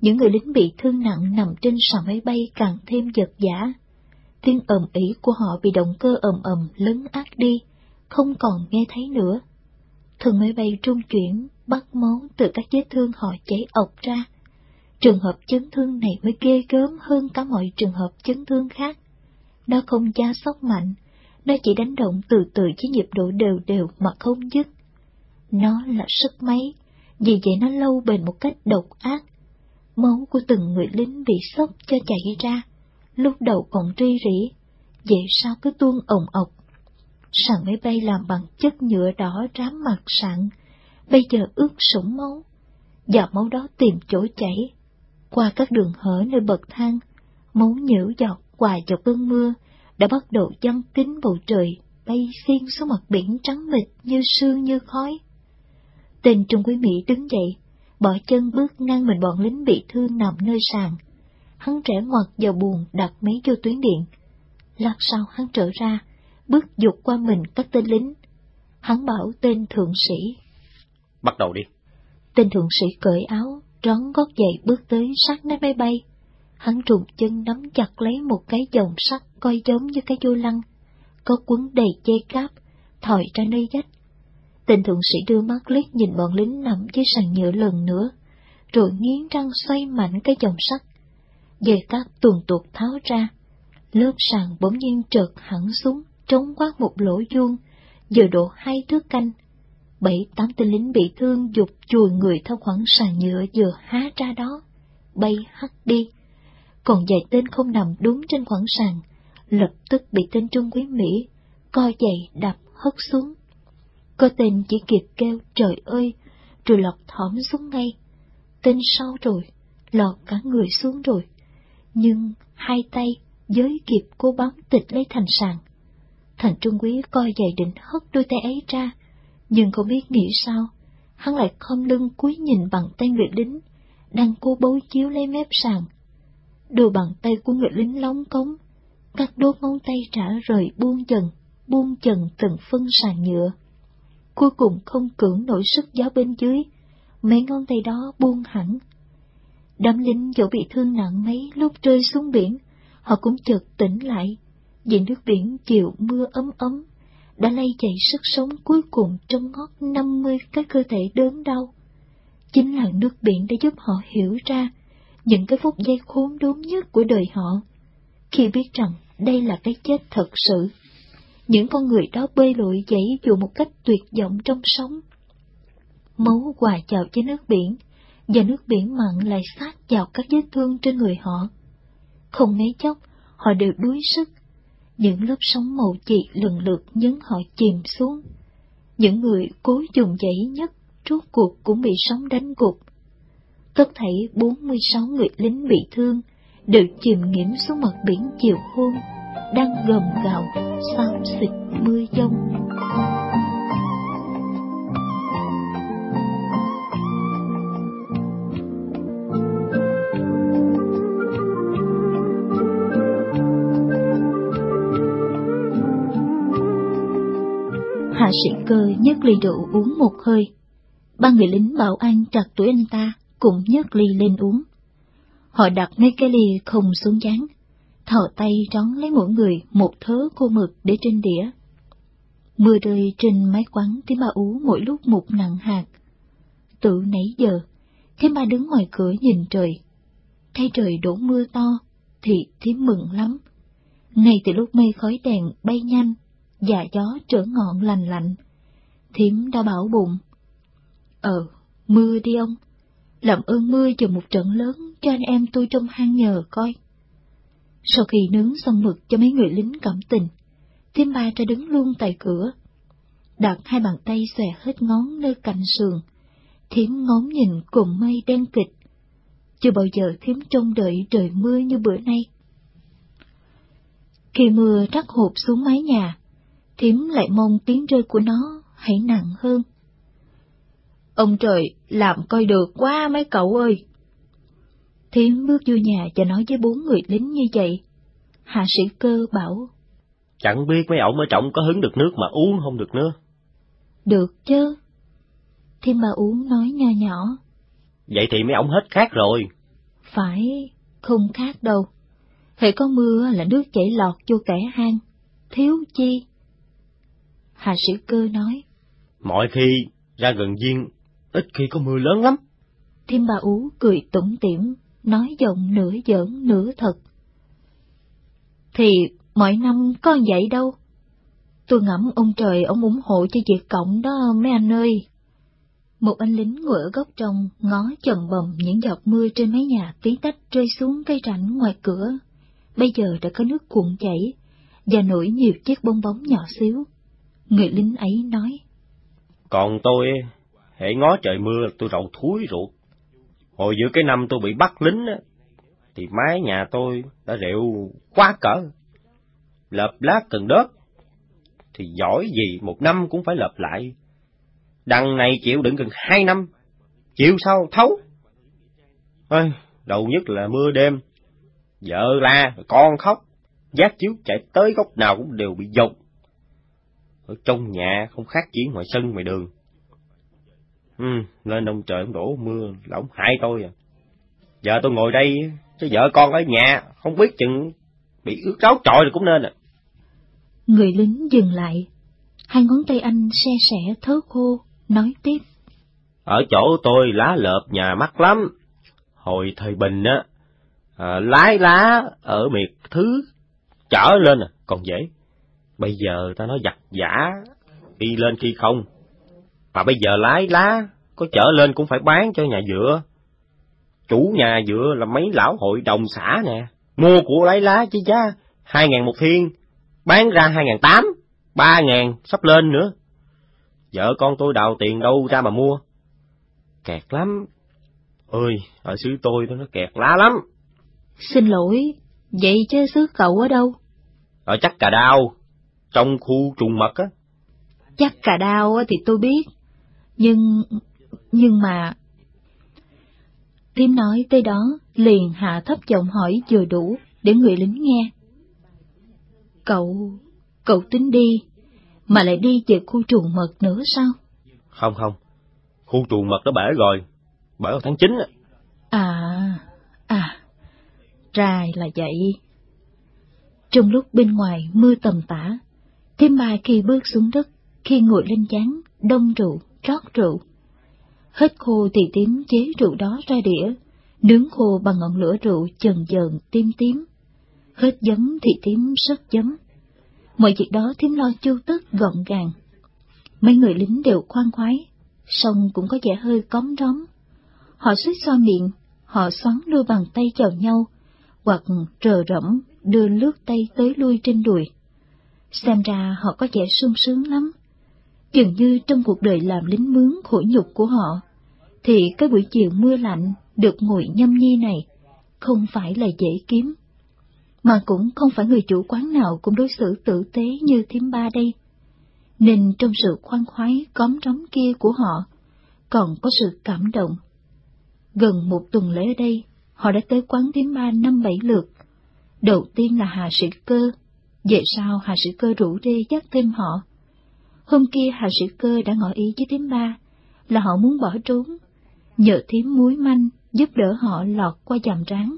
Những người lính bị thương nặng nằm trên sàn máy bay càng thêm giật giả. Tiếng ầm ĩ của họ bị động cơ ầm ầm lấn át đi, không còn nghe thấy nữa. Thân máy bay trung chuyển, bắt máu từ các vết thương họ chảy ọc ra. Trường hợp chấn thương này mới ghê gớm hơn cả mọi trường hợp chấn thương khác. Nó không gia sốc mạnh, nó chỉ đánh động từ từ với nhịp độ đều đều mà không dứt. Nó là sức máy, vì vậy nó lâu bền một cách độc ác. Máu của từng người lính bị sốc cho chảy ra, lúc đầu còn ri rỉ, vậy sao cứ tuôn ồng ọc. Sàn máy bay làm bằng chất nhựa đỏ rám mặt sạn, bây giờ ướt sũng máu, và máu đó tìm chỗ chảy. Qua các đường hở nơi bậc thang, máu nhễu giọt qua vào cơn mưa, đã bắt đầu dăng kính bầu trời, bay xiên xuống mặt biển trắng mịt như sương như khói. Tên Trung Quý Mỹ đứng dậy, bỏ chân bước ngang mình bọn lính bị thương nằm nơi sàn. Hắn trẻ ngoặt vào buồn đặt mấy vô tuyến điện. Lát sau hắn trở ra, bước dục qua mình các tên lính. Hắn bảo tên thượng sĩ. Bắt đầu đi. Tên thượng sĩ cởi áo, rón gót giày bước tới sát nơi máy bay. Hắn trùng chân nắm chặt lấy một cái dòng sắt coi giống như cái vô lăng, có quấn đầy dây cáp, thòi ra nơi dách. Tên thượng sĩ đưa mắt liếc nhìn bọn lính nằm dưới sàn nhựa lần nữa, rồi nghiến răng xoay mạnh cái dòng sắt. Dây cáp tuần tuột tháo ra, lớp sàn bỗng nhiên trượt hẳn xuống, trống quát một lỗ vuông, giờ độ hai thước canh. Bảy tám tên lính bị thương dục chùi người theo khoảng sàn nhựa vừa há ra đó, bay hắt đi. Còn vài tên không nằm đúng trên khoảng sàn, lập tức bị tên Trung Quý Mỹ co dậy đập hất xuống. Có tên chỉ kịp kêu trời ơi, rồi lọt thỏm xuống ngay. Tên sau rồi, lọt cả người xuống rồi. Nhưng hai tay giới kịp cố bám tịch lấy thành sàn. Thành Trung Quý co dậy định hất đôi tay ấy ra, nhưng không biết nghĩ sao, hắn lại không lưng cúi nhìn bằng tay người lính, đang cố bấu chiếu lấy mép sàn. Đôi bàn tay của người lính lóng cống, các đốt ngón tay trả rời buông dần, buông dần từng phân sàn nhựa. Cuối cùng không cưỡng nổi sức gió bên dưới, mấy ngón tay đó buông hẳn. Đám lính dẫu bị thương nặng mấy lúc rơi xuống biển, họ cũng chợt tỉnh lại, vì nước biển chiều mưa ấm ấm, đã lay dậy sức sống cuối cùng trong ngót năm mươi cái cơ thể đớn đau. Chính là nước biển đã giúp họ hiểu ra những cái phút giây khốn đốn nhất của đời họ khi biết rằng đây là cái chết thật sự. Những con người đó bơi lội dãy dụ một cách tuyệt vọng trong sống. Máu hòa chào với nước biển, và nước biển mặn lại sát vào các vết thương trên người họ. Không mấy chốc, họ đều đuối sức. Những lớp sóng màu chị lần lượt nhấn họ chìm xuống. Những người cố dùng dãy nhất, rốt cuộc cũng bị sóng đánh gục. Tất thảy 46 người lính bị thương, đều chìm nghiễm xuống mặt biển chiều hôm, đang gầm gào, xám xịt mưa giông. Hạ sĩ cơ nhấc ly rượu uống một hơi. Ba người lính bảo an chặt tuổi anh ta cũng nhấc ly lên uống. Họ đặt mấy cái ly không xuống dáng, thò tay trón lấy mỗi người một thớ khô mực để trên đĩa. Mưa rơi trên mái quán tiếng ba ú mỗi lúc một nặng hạt. Tự nãy giờ, thím ba đứng ngoài cửa nhìn trời. Thấy trời đổ mưa to, thì thím mừng lắm. Ngay từ lúc mây khói đèn bay nhanh, dạ gió trở ngọn lành lạnh, Thiếm đã bảo bụng. Ờ, mưa đi ông, làm ơn mưa chờ một trận lớn cho anh em tôi trong hang nhờ coi. Sau khi nướng xong mực cho mấy người lính cảm tình, Thiếm ba ra đứng luôn tại cửa. Đặt hai bàn tay xòe hết ngón nơi cạnh sườn, thiếm ngóng nhìn cùng mây đen kịch. Chưa bao giờ thiếm trông đợi trời mưa như bữa nay. Khi mưa rắc hộp xuống mái nhà, thiếm lại mong tiếng rơi của nó hãy nặng hơn. Ông trời, làm coi được quá mấy cậu ơi! Thiếm bước vô nhà và nói với bốn người lính như vậy. Hạ sĩ cơ bảo. Chẳng biết mấy ổng ở trọng có hứng được nước mà uống không được nữa. Được chứ. Thiên Ba Ú nói nho nhỏ. Vậy thì mấy ông hết khác rồi. Phải, không khác đâu. Hệ có mưa là nước chảy lọt vô kẻ hang, thiếu chi. Hà sĩ cơ nói. Mọi khi ra gần viên, ít khi có mưa lớn lắm. Thiên Ba Ú cười tủm tỉm, nói giọng nửa giỡn nửa thật. Thì mọi năm có vậy đâu. Tôi ngẫm ông trời ông ủng hộ cho việc cộng đó mấy anh ơi. Một anh lính ngồi ở góc trong ngó chần bầm những giọt mưa trên mái nhà tí tách rơi xuống cây rảnh ngoài cửa. Bây giờ đã có nước cuộn chảy và nổi nhiều chiếc bong bóng nhỏ xíu. Người lính ấy nói. Còn tôi, hệ ngó trời mưa tôi rầu thúi ruột. Hồi giữa cái năm tôi bị bắt lính thì mái nhà tôi đã rệu quá cỡ. Lợp lát cần đớp, thì giỏi gì một năm cũng phải lợp lại. Đằng này chịu đựng gần hai năm, chịu sao thấu. Ôi, đầu nhất là mưa đêm, vợ la, con khóc, giác chiếu chạy tới góc nào cũng đều bị dột. Ở trong nhà không khác chỉ ngoài sân ngoài đường. Ừ, lên ông trời ông đổ mưa là ông hại tôi à. Giờ tôi ngồi đây, chứ vợ con ở nhà, không biết chừng bị ướt ráo trọi rồi cũng nên à. Người lính dừng lại, hai ngón tay anh xe sẻ thớ khô, nói tiếp. Ở chỗ tôi lá lợp nhà mắc lắm. Hồi thời bình á, à, lái lá ở miệt thứ chở lên à, còn dễ. Bây giờ ta nói giặt giả, đi lên khi không. Mà bây giờ lái lá, có chở lên cũng phải bán cho nhà dựa. Chủ nhà dựa là mấy lão hội đồng xã nè, mua của lấy lá chứ giá, hai ngàn một thiên, bán ra hai ngàn tám, ba ngàn, sắp lên nữa. Vợ con tôi đào tiền đâu ra mà mua. Kẹt lắm. Ơi, ở xứ tôi nó kẹt lá lắm. Xin lỗi, vậy chứ xứ cậu ở đâu? Ở chắc cà đao, trong khu trùng mật á. Chắc cà đao thì tôi biết, nhưng... nhưng mà... Tím nói tới đó, liền hạ thấp giọng hỏi vừa đủ để người lính nghe. Cậu... cậu tính đi, mà lại đi về khu chuồng mật nữa sao? Không không, khu chuồng mật nó bể rồi, bể vào tháng 9 á. À, à, ra là vậy. Trong lúc bên ngoài mưa tầm tã, Thím mà khi bước xuống đất, khi ngồi lên chán, đông rượu, rót rượu. Hết khô thì tím chế rượu đó ra đĩa, nướng khô bằng ngọn lửa rượu chần dần tím tím. Hết giấm thì tím sức giấm. Mọi việc đó thím lo chu tất gọn gàng. Mấy người lính đều khoan khoái, song cũng có vẻ hơi cóm róm. Họ suýt xoa miệng, họ xoắn đôi bàn tay chào nhau, hoặc rờ rẫm đưa lướt tay tới lui trên đùi. Xem ra họ có vẻ sung sướng lắm. Dường như trong cuộc đời làm lính mướn khổ nhục của họ, thì cái buổi chiều mưa lạnh được ngồi nhâm nhi này không phải là dễ kiếm. Mà cũng không phải người chủ quán nào cũng đối xử tử tế như thím ba đây. Nên trong sự khoan khoái cóm trống kia của họ, còn có sự cảm động. Gần một tuần lễ ở đây, họ đã tới quán thím ba năm bảy lượt. Đầu tiên là Hà Sĩ Cơ, về sau Hà Sĩ Cơ rủ rê dắt thêm họ. Hôm kia Hà Sĩ Cơ đã ngỏ ý với thím ba là họ muốn bỏ trốn, nhờ thím muối manh giúp đỡ họ lọt qua dầm ráng,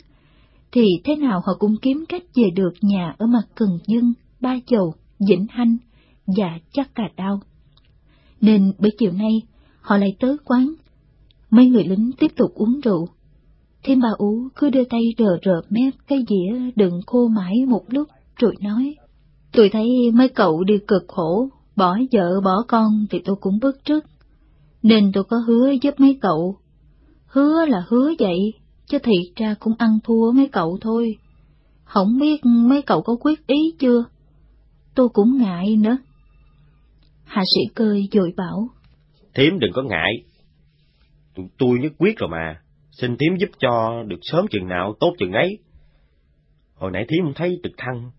thì thế nào họ cũng kiếm cách về được nhà ở mặt Cần Dương, Ba Chầu, Vĩnh Hanh và chắc cả đau. Nên bữa chiều nay, họ lại tới quán. Mấy người lính tiếp tục uống rượu. Thêm bà Ú cứ đưa tay rờ rờ mép cái dĩa đựng khô mãi một lúc, rồi nói. Tôi thấy mấy cậu đi cực khổ, bỏ vợ bỏ con thì tôi cũng bước trước. Nên tôi có hứa giúp mấy cậu. Hứa là hứa vậy, chứ thiệt ra cũng ăn thua mấy cậu thôi. Không biết mấy cậu có quyết ý chưa? Tôi cũng ngại nữa. Hạ sĩ cười dội bảo. Thím đừng có ngại. Tụi tôi nhất quyết rồi mà. Xin thím giúp cho được sớm chừng nào tốt chừng ấy. Hồi nãy thím thấy trực thăng.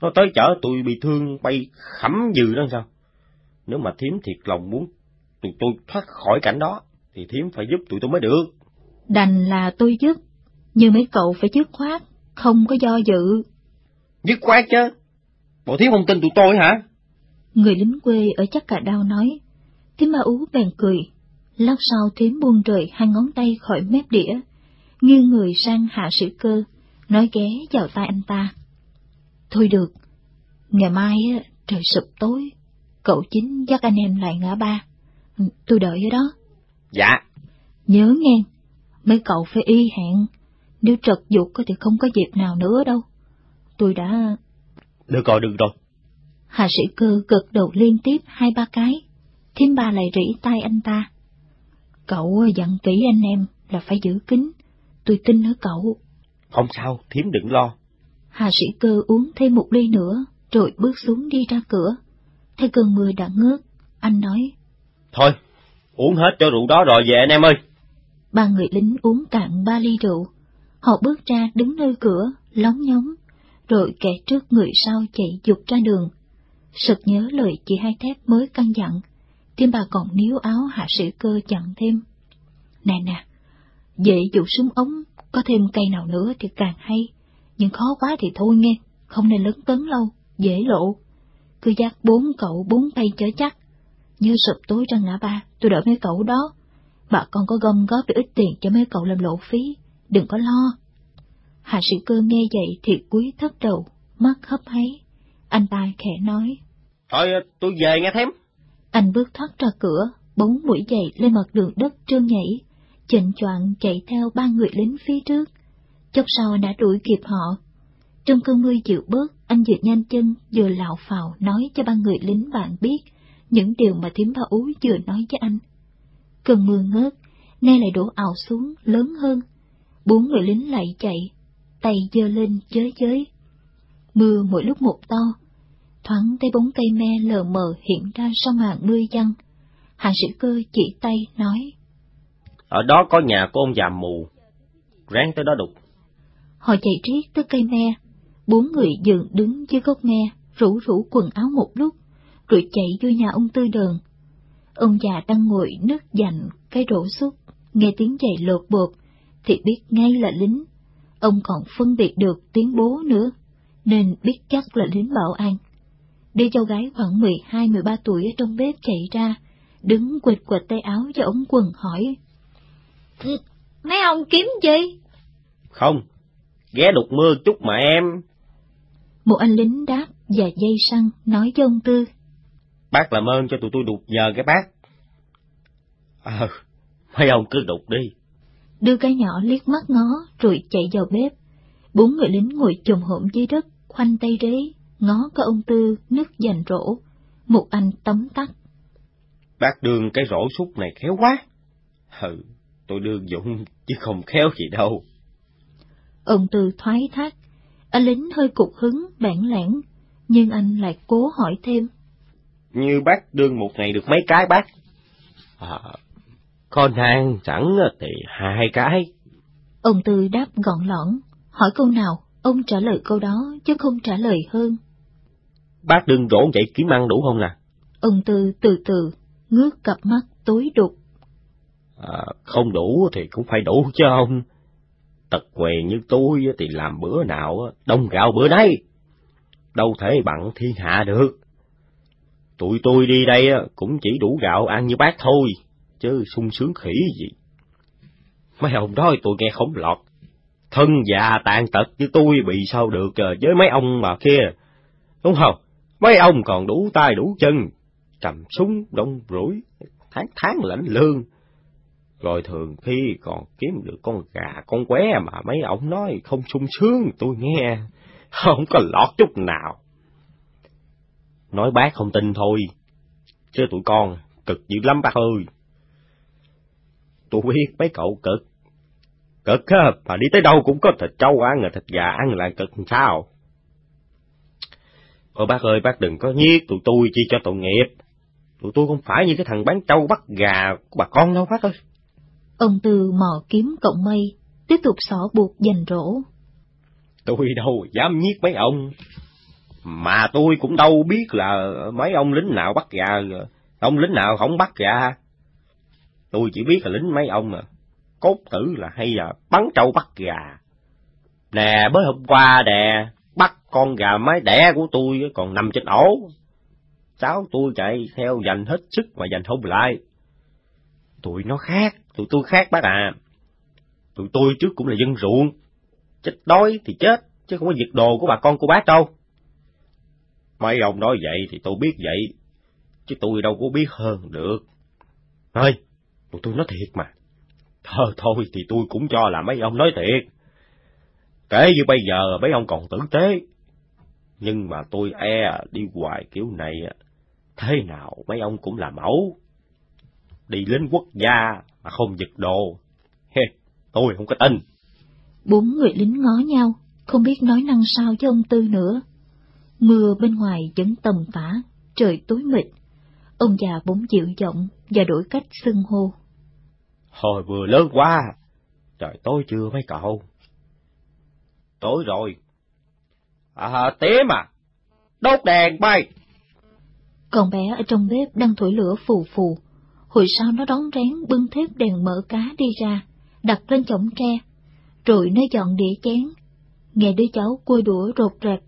Nó tới chở tôi bị thương bay khẩm dừ đó sao? Nếu mà thím thiệt lòng muốn tụi tôi thoát khỏi cảnh đó, thì thím phải giúp tụi tôi mới được. Đành là tôi giúp, nhưng mấy cậu phải dứt khoát, không có do dự. Dứt khoát chứ? Bộ thím không tin tụi tôi hả? Người lính quê ở chắc cả đau nói, thím ma ú bèn cười, Lát sau thím buông rời hai ngón tay khỏi mép đĩa, nghiêng người sang hạ sĩ cơ, nói ghé vào tay anh ta. Thôi được, ngày mai trời sụp tối, cậu chính dắt anh em lại ngã ba. Tôi đợi ở đó. Dạ. Nhớ nghe, mấy cậu phải y hẹn, nếu trật dục thì không có dịp nào nữa đâu. Tôi đã... Được rồi, được rồi. Hạ sĩ cơ gật đầu liên tiếp hai ba cái, thím ba lại rỉ tay anh ta. Cậu dặn kỹ anh em là phải giữ kín, tôi tin ở cậu. Không sao, thím đừng lo. Hà sĩ cơ uống thêm một ly nữa, rồi bước xuống đi ra cửa. Thấy cơn mưa đã ngớt, anh nói. Thôi, uống hết cho rượu đó rồi về anh em ơi. Ba người lính uống cạn ba ly rượu. Họ bước ra đứng nơi cửa, lóng nhóng, rồi kẻ trước người sau chạy dục ra đường. Sực nhớ lời chị hai thép mới căn dặn, tim bà còn níu áo hạ sĩ cơ chặn thêm. Nè nè, dễ dụ súng ống, có thêm cây nào nữa thì càng hay, nhưng khó quá thì thôi nghe, không nên lớn tấn lâu, dễ lộ. Cứ dắt bốn cậu bốn tay chở chắc, nhớ sụp tối ra ngã ba, tôi đợi mấy cậu đó. Bà con có gom góp được ít tiền cho mấy cậu làm lộ phí, đừng có lo. Hạ sĩ cơ nghe vậy thì cúi thấp đầu, mắt hấp háy. Anh ta khẽ nói. Thôi tôi về nghe thím. Anh bước thoát ra cửa, bóng mũi dậy lên mặt đường đất trơn nhảy, chệnh choạng chạy theo ba người lính phía trước. Chốc sau đã đuổi kịp họ. Trong cơn mưa dịu bớt, anh vừa nhanh chân vừa lạo phào nói cho ba người lính bạn biết những điều mà thím ba ú vừa nói với anh. Cơn mưa ngớt, nay lại đổ ảo xuống lớn hơn. Bốn người lính lại chạy, tay giơ lên chới chới. Mưa mỗi lúc một to, thoáng thấy bóng cây me lờ mờ hiện ra sau màn mưa chăng. Hạ sĩ cơ chỉ tay nói. Ở đó có nhà của ông già mù, ráng tới đó đục. Họ chạy riết tới cây me, bốn người dừng đứng dưới gốc me, rủ rủ quần áo một lúc, rồi chạy vô nhà ông Tư Đờn. Ông già đang ngồi nước dành cái rổ xúc, nghe tiếng giày lột bột, thì biết ngay là lính. Ông còn phân biệt được tiếng bố nữa, nên biết chắc là lính bảo an. Đứa cháu gái khoảng 12-13 tuổi ở trong bếp chạy ra, đứng quệt quệt tay áo cho ống quần hỏi. Mấy ông kiếm gì? Không, ghé đục mưa chút mà em. Một anh lính đáp và dây xăng nói cho ông Tư. Bác làm ơn cho tụi tôi đục nhờ cái bác. Ờ, mấy ông cứ đục đi. Đưa cái nhỏ liếc mắt ngó rồi chạy vào bếp. Bốn người lính ngồi chồm hổm dưới đất, khoanh tay rế, ngó có ông Tư nước dành rổ. Một anh tấm tắt. Bác đương cái rổ súc này khéo quá. Hừ, tôi đương dụng chứ không khéo gì đâu. Ông Tư thoái thác. Anh lính hơi cục hứng, bản lẻn, nhưng anh lại cố hỏi thêm. Như bác đương một ngày được mấy cái bác? À, con hàng sẵn thì hai cái. Ông Tư đáp gọn lõn, hỏi câu nào, ông trả lời câu đó, chứ không trả lời hơn. Bác đừng rổ vậy kiếm ăn đủ không nè? Ông Tư từ từ, ngước cặp mắt tối đục. À, không đủ thì cũng phải đủ chứ ông. Tật què như tôi thì làm bữa nào đông gạo bữa nay. Đâu thể bằng thiên hạ được. Tụi tôi đi đây cũng chỉ đủ gạo ăn như bác thôi, chứ sung sướng khỉ gì. Mấy ông đó tôi nghe không lọt. Thân già tàn tật như tôi bị sao được à, với mấy ông mà kia. Đúng không? Mấy ông còn đủ tay đủ chân, cầm súng đông rủi, tháng tháng lãnh lương. Rồi thường khi còn kiếm được con gà, con qué mà mấy ông nói không sung sướng, tôi nghe, không có lọt chút nào. Nói bác không tin thôi, chứ tụi con cực dữ lắm bác ơi. Tôi biết mấy cậu cực, cực á, mà đi tới đâu cũng có thịt trâu ăn, rồi thịt gà ăn là cực sao? Ôi bác ơi, bác đừng có nhiếc tụi tôi chi cho tội nghiệp. Tụi tôi không phải như cái thằng bán trâu bắt gà của bà con đâu bác ơi. Ông Tư mò kiếm cộng mây, tiếp tục xỏ buộc dành rổ. Tôi đâu dám nhiếc mấy ông. Mà tôi cũng đâu biết là mấy ông lính nào bắt gà, ông lính nào không bắt gà. Tôi chỉ biết là lính mấy ông mà, cốt tử là hay là bắn trâu bắt gà. Nè, mới hôm qua nè, bắt con gà mái đẻ của tôi còn nằm trên ổ. Cháu tôi chạy theo giành hết sức mà giành không lại. Tụi nó khác, tụi tôi khác bác à. Tụi tôi trước cũng là dân ruộng. Chết đói thì chết, chứ không có giật đồ của bà con cô bác đâu. Mấy ông nói vậy thì tôi biết vậy, chứ tôi đâu có biết hơn được. Thôi, tụi tôi nói thiệt mà. Thôi thôi thì tôi cũng cho là mấy ông nói thiệt. Kể như bây giờ mấy ông còn tử tế. Nhưng mà tôi e đi hoài kiểu này, thế nào mấy ông cũng là mẫu. Đi lính quốc gia mà không giật đồ. He, tôi không có tin. Bốn người lính ngó nhau, không biết nói năng sao cho ông Tư nữa. Mưa bên ngoài vẫn tầm tã, trời tối mịt. Ông già bỗng dịu giọng và đổi cách xưng hô. Hồi vừa lớn quá, trời tối chưa mấy cậu? Tối rồi. À, tím à, đốt đèn bay. Con bé ở trong bếp đang thổi lửa phù phù. Hồi sau nó đón rén bưng thép đèn mỡ cá đi ra, đặt lên chổng tre, rồi nó dọn đĩa chén. Nghe đứa cháu cua đũa rột rạc,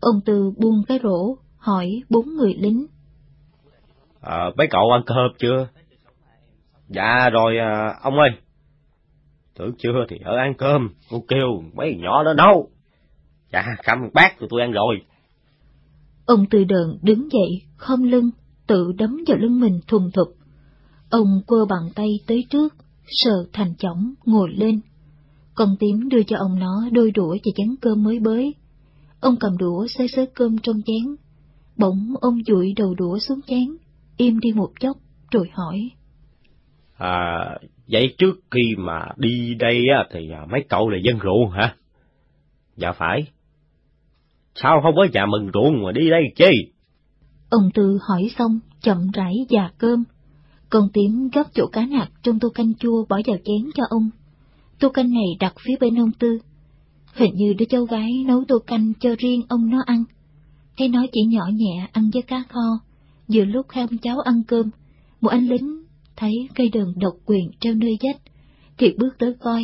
ông Tư buông cái rổ, hỏi bốn người lính. À, mấy cậu ăn cơm chưa? Dạ rồi à, ông ơi. Tưởng chưa thì ở ăn cơm, cô kêu mấy nhỏ đó nấu. Dạ, cầm bát tụi tôi ăn rồi. Ông Tư Đờn đứng dậy, khom lưng, tự đấm vào lưng mình thùng thụp. Ông quơ bàn tay tới trước, sờ thành chỏng, ngồi lên. Con tím đưa cho ông nó đôi đũa và chén cơm mới bới. Ông cầm đũa xới xới cơm trong chén. Bỗng ông dụi đầu đũa xuống chén, im đi một chốc, rồi hỏi. À, vậy trước khi mà đi đây á, thì à, mấy cậu là dân ruộng hả? Dạ phải. Sao không có nhà mừng ruộng mà đi đây chi? Ông Tư hỏi xong, chậm rãi già cơm. Con tím gấp chỗ cá nạc trong tô canh chua bỏ vào chén cho ông. Tô canh này đặt phía bên ông Tư. Hình như đứa cháu gái nấu tô canh cho riêng ông nó ăn. Thấy nó chỉ nhỏ nhẹ ăn với cá kho, vừa lúc hai ông cháu ăn cơm, một anh lính thấy cây đờn độc quyền treo nơi vách, thì bước tới coi.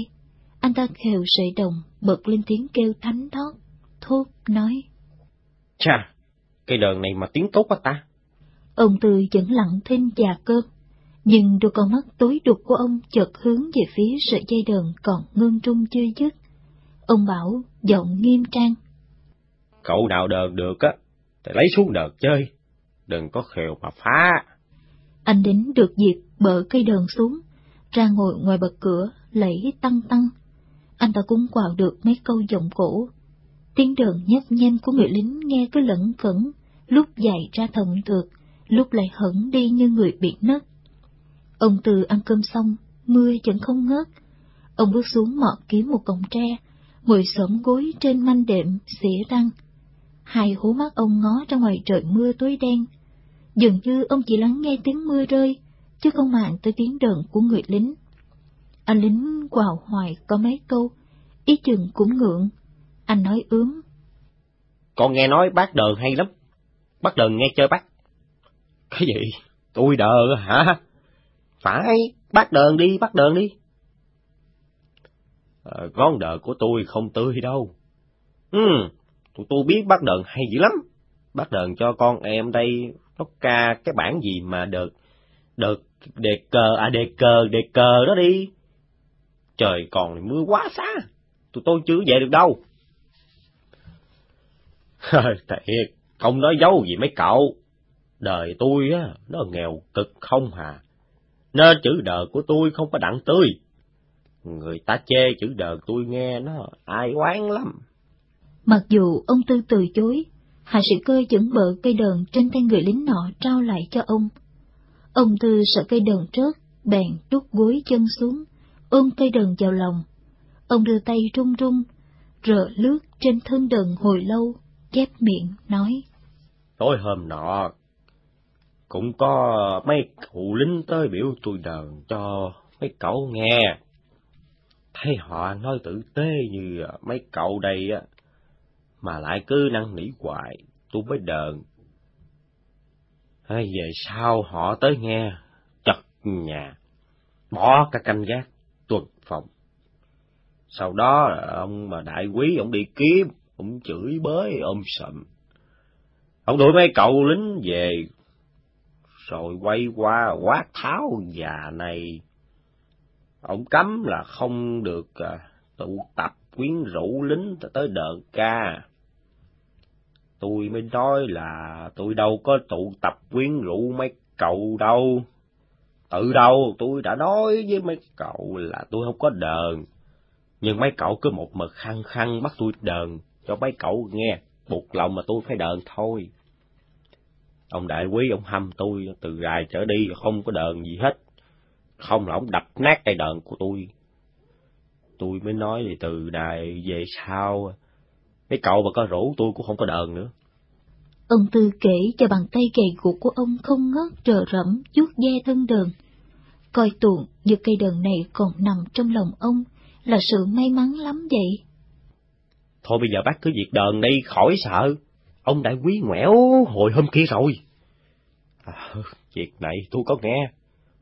Anh ta khều sợi đồng, bật lên tiếng kêu thánh thót, thốt, nói. Chà, cây đờn này mà tiếng tốt quá ta. Ông Tư vẫn lặng thinh và cơm, nhưng đôi con mắt tối đục của ông chợt hướng về phía sợi dây đờn còn ngưng trung chưa dứt. Ông bảo, giọng nghiêm trang. Cậu nào đờn được á, thì lấy xuống đờn chơi, đừng có khều mà phá. Anh đến được dịp bợ cây đờn xuống, ra ngồi ngoài bậc cửa, lẫy tăng tăng. Anh ta cũng quào được mấy câu giọng cổ. Tiếng đờn nhấp nhanh của người lính nghe cứ lẫn cẩn, lúc dài ra thận thượt, lúc lại hẳn đi như người bị nứt. Ông Từ ăn cơm xong, mưa vẫn không ngớt. Ông bước xuống mọ kiếm một cọng tre, ngồi xổm gối trên manh đệm, xỉa răng. Hai hố mắt ông ngó ra ngoài trời mưa tối đen. Dường như ông chỉ lắng nghe tiếng mưa rơi, chứ không màng tới tiếng đờn của người lính. Anh lính quào hoài có mấy câu, ý chừng cũng ngượng. Anh nói ướm. Con nghe nói bác đờn hay lắm. Bác đờn nghe chơi bác. Cái gì? Tôi đờ hả? Phải, bắt đờn đi, bắt đờn đi. À, con đờn của tôi không tươi đâu. Ừ, tụi tôi biết bắt đờn hay dữ lắm. bắt đờn cho con em đây nó ca cái bản gì mà được được đề cờ, à đề cờ, đề cờ đó đi. Trời còn mưa quá xa, tụi tôi chưa về được đâu. Thiệt, không nói dấu gì mấy cậu. Đời tôi á, nó nghèo cực không hà. Nên chữ đời của tôi không có đặng tươi. Người ta chê chữ đời tôi nghe nó ai oán lắm. Mặc dù ông Tư từ chối, Hạ sĩ cơ vẫn bợ cây đờn trên tay người lính nọ trao lại cho ông. Ông Tư sợ cây đờn rớt, bèn đút gối chân xuống, ôm cây đờn vào lòng. Ông đưa tay run run, rờ lướt trên thân đờn hồi lâu, chép miệng, nói. Tối hôm nọ, cũng có mấy cụ lính tới biểu tôi đờn cho mấy cậu nghe. Thấy họ nói tử tế như à, mấy cậu đây á, mà lại cứ năn nỉ hoài, tôi mới đờn. Hay về sau họ tới nghe, chật nhà, bỏ cả canh gác, tuần phòng. Sau đó à, ông mà đại quý, ông đi kiếm, ông chửi bới, ông sậm. Ông đuổi mấy cậu lính về, rồi quay qua quát tháo già này, Ông cấm là không được à, tụ tập quyến rũ lính tới đợt ca. Tôi mới nói là tôi đâu có tụ tập quyến rũ mấy cậu đâu. Từ đâu tôi đã nói với mấy cậu là tôi không có đờn. Nhưng mấy cậu cứ một mực khăng khăng bắt tôi đờn cho mấy cậu nghe, buộc lòng mà tôi phải đờn thôi. Ông đại quý ông hâm tôi từ rài trở đi không có đờn gì hết. Không là ông đập nát cây đờn của tôi. Tôi mới nói thì từ đài về sau, mấy cậu mà có rủ tôi cũng không có đờn nữa. Ông Tư kể cho bàn tay gầy guộc của ông không ngớt rờ rẫm chuốt ve thân đờn. Coi tuồng như cây đờn này còn nằm trong lòng ông là sự may mắn lắm vậy. Thôi bây giờ bác cứ việc đờn đi, khỏi sợ. Ông đại quý ngoẻo hồi hôm kia rồi. À, việc này tôi có nghe.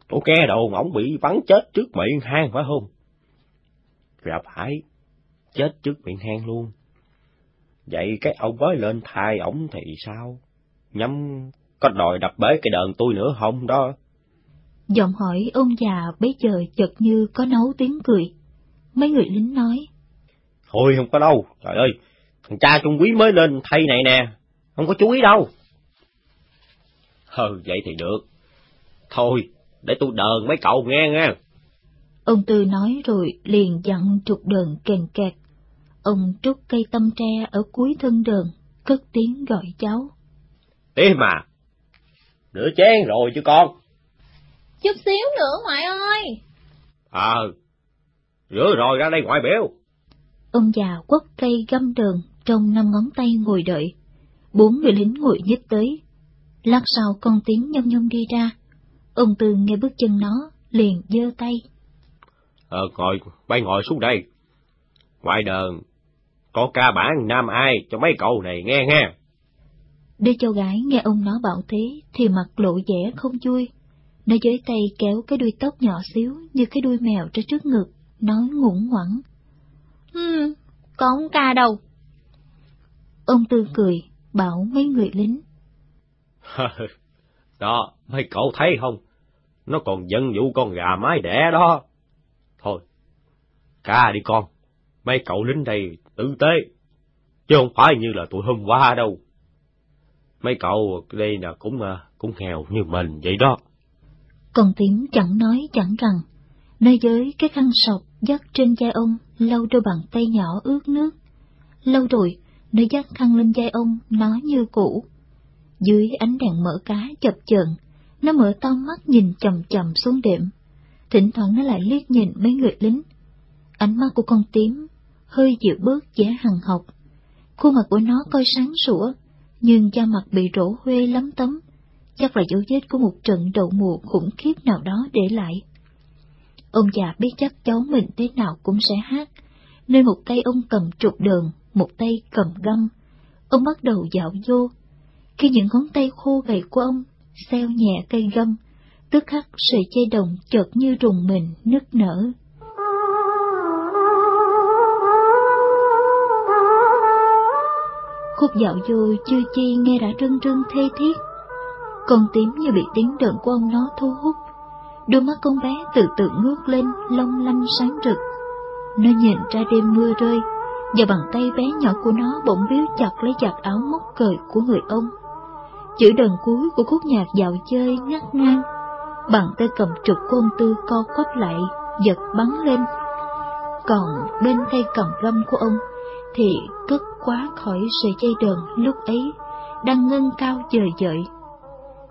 Tôi nghe đầu ổng bị bắn chết trước miệng hang phải không? Dạ phải, chết trước miệng hang luôn. Vậy cái ông mới lên thai ổng thì sao? Nhắm có đòi đập bế cái đờn tôi nữa không đó? Giọng hỏi ông già bấy giờ chợt như có nấu tiếng cười. Mấy người lính nói. Thôi không có đâu, trời ơi, thằng cha trung quý mới lên thay này nè, không có chú ý đâu. Ừ, vậy thì được. Thôi, để tôi đờn mấy cậu nghe nghe. Ông Tư nói rồi liền dặn trục đờn kèn kẹt. Ông trút cây tâm tre ở cuối thân đờn, cất tiếng gọi cháu. Tiếp mà, nửa chén rồi chứ con. Chút xíu nữa ngoại ơi. Ờ, à, rửa rồi ra đây ngoại biểu. Ông già quất cây găm đờn trong năm ngón tay ngồi đợi. Bốn người lính ngồi nhích tới. Lát sau con tiếng nhông nhông đi ra. Ông Tư nghe bước chân nó, liền giơ tay. Ờ, ngồi, bay ngồi xuống đây. Ngoại đờn, có ca bản nam ai cho mấy cậu này nghe nghe. Đứa cháu gái nghe ông nó bảo thế thì mặt lộ vẻ không vui. Nó dưới tay kéo cái đuôi tóc nhỏ xíu như cái đuôi mèo ra trước ngực, nói ngủng ngoẳng. Hmm, con ca đâu. Ông Tư cười, bảo mấy người lính. đó, mấy cậu thấy không? Nó còn dân vụ con gà mái đẻ đó. Thôi, ca đi con, mấy cậu lính đây tử tế, chứ không phải như là tụi hôm qua đâu. Mấy cậu đây là cũng à, cũng nghèo như mình vậy đó. Còn tím chẳng nói chẳng rằng, nơi giới cái khăn sọc dắt trên vai ông lâu đôi bàn tay nhỏ ướt nước. Lâu rồi, nó dắt khăn lên vai ông nói như cũ. Dưới ánh đèn mở cá chập chờn, nó mở to mắt nhìn chầm chầm xuống đệm. Thỉnh thoảng nó lại liếc nhìn mấy người lính. Ánh mắt của con tím hơi dịu bớt vẻ hằng học. Khuôn mặt của nó coi sáng sủa, nhưng da mặt bị rỗ huê lắm tấm, chắc là dấu vết của một trận đậu mùa khủng khiếp nào đó để lại. Ông già biết chắc cháu mình thế nào cũng sẽ hát, nên một tay ông cầm trục đường, một tay cầm găm. Ông bắt đầu dạo vô. Khi những ngón tay khô gầy của ông xeo nhẹ cây găm, tức khắc sợi dây đồng chợt như rùng mình nứt nở. Khúc dạo vô chưa chi nghe đã rưng rưng thê thiết. Con tím như bị tiếng đợn của ông nó thu hút. Đôi mắt con bé từ từ ngước lên, long lanh sáng rực. Nó nhìn ra đêm mưa rơi, và bàn tay bé nhỏ của nó bỗng biếu chặt lấy chặt áo móc cười của người ông. Chữ đờn cuối của khúc nhạc dạo chơi ngắt ngang, bàn tay cầm trục của ông Tư co quắp lại, giật bắn lên. Còn bên tay cầm găm của ông thì cất quá khỏi sợi dây đờn lúc ấy, đang ngân cao dời dợi.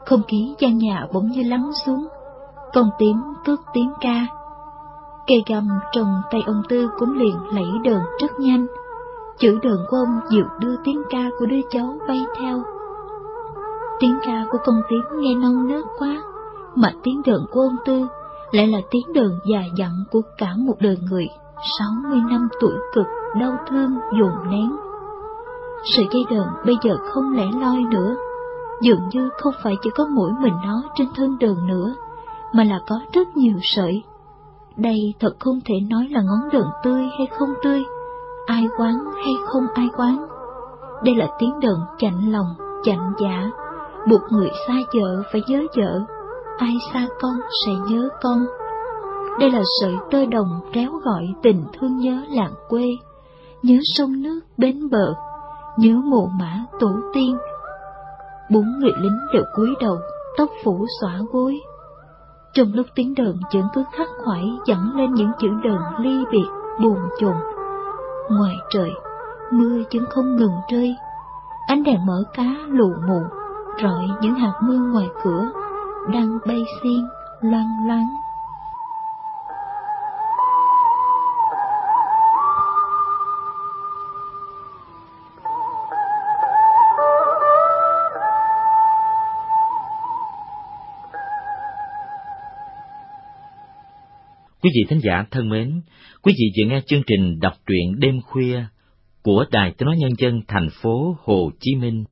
Không khí gian nhà bỗng như lắng xuống, con tím cất tiếng ca. Cây gầm trong tay ông Tư cũng liền lẫy đờn rất nhanh. Chữ đờn của ông dịu đưa tiếng ca của đứa cháu bay theo. Tiếng ca của con tiếng nghe non nớt quá, mà tiếng đờn của ông Tư lại là tiếng đờn già dặn của cả một đời người sáu mươi năm tuổi cực đau thương dồn nén. sự dây đờn bây giờ không lẻ loi nữa, dường như không phải chỉ có mỗi mình nó trên thân đờn nữa, mà là có rất nhiều sợi. Đây thật không thể nói là ngón đờn tươi hay không tươi, ai quán hay không ai quán. Đây là tiếng đờn chạnh lòng, chạnh dạ, buộc người xa vợ phải nhớ vợ, ai xa con sẽ nhớ con. Đây là sợi tơ đồng réo gọi tình thương nhớ làng quê, nhớ sông nước bến bờ, nhớ mộ mã tổ tiên. Bốn người lính đều cúi đầu, tóc phủ xõa gối. Trong lúc tiếng đờn vẫn cứ khắc khoải dẫn lên những chữ đờn ly biệt, buồn chồn. Ngoài trời, mưa vẫn không ngừng rơi. Ánh đèn mở cá lù mù, rọi những hạt mưa ngoài cửa, đang bay xiên, loang loáng. Quý vị thính giả thân mến, quý vị vừa nghe chương trình đọc truyện đêm khuya của Đài Tiếng Nói Nhân dân thành phố Hồ Chí Minh.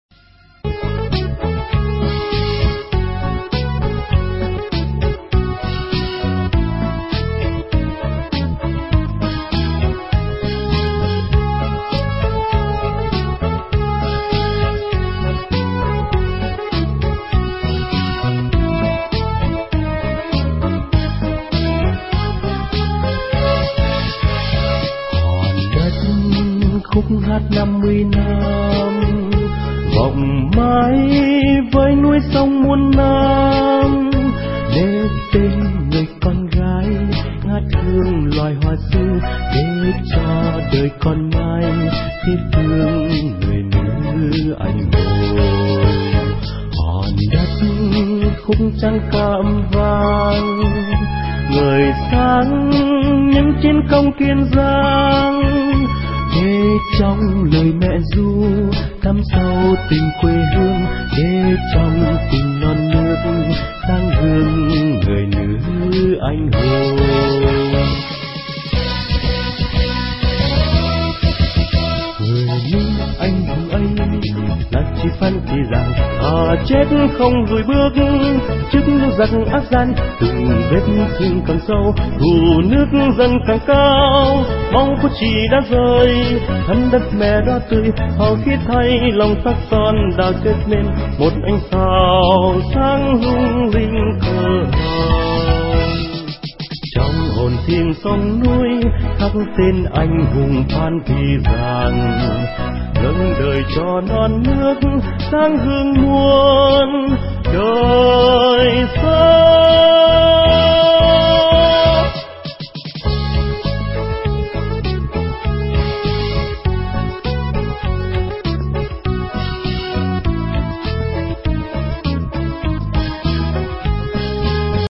Hát năm mươi giặc ác gian, từng vết thương càng sâu thù nước dân càng cao mong của chị đã rơi. Thân đất mẹ đã tươi hào khí thay lòng sắc son đào chết lên một ánh sao sáng lung linh cờ trong hồn thiên sông núi, khắc tên anh hùng phan thị rằng dâng đời cho non nước, sáng hương muôn đời xa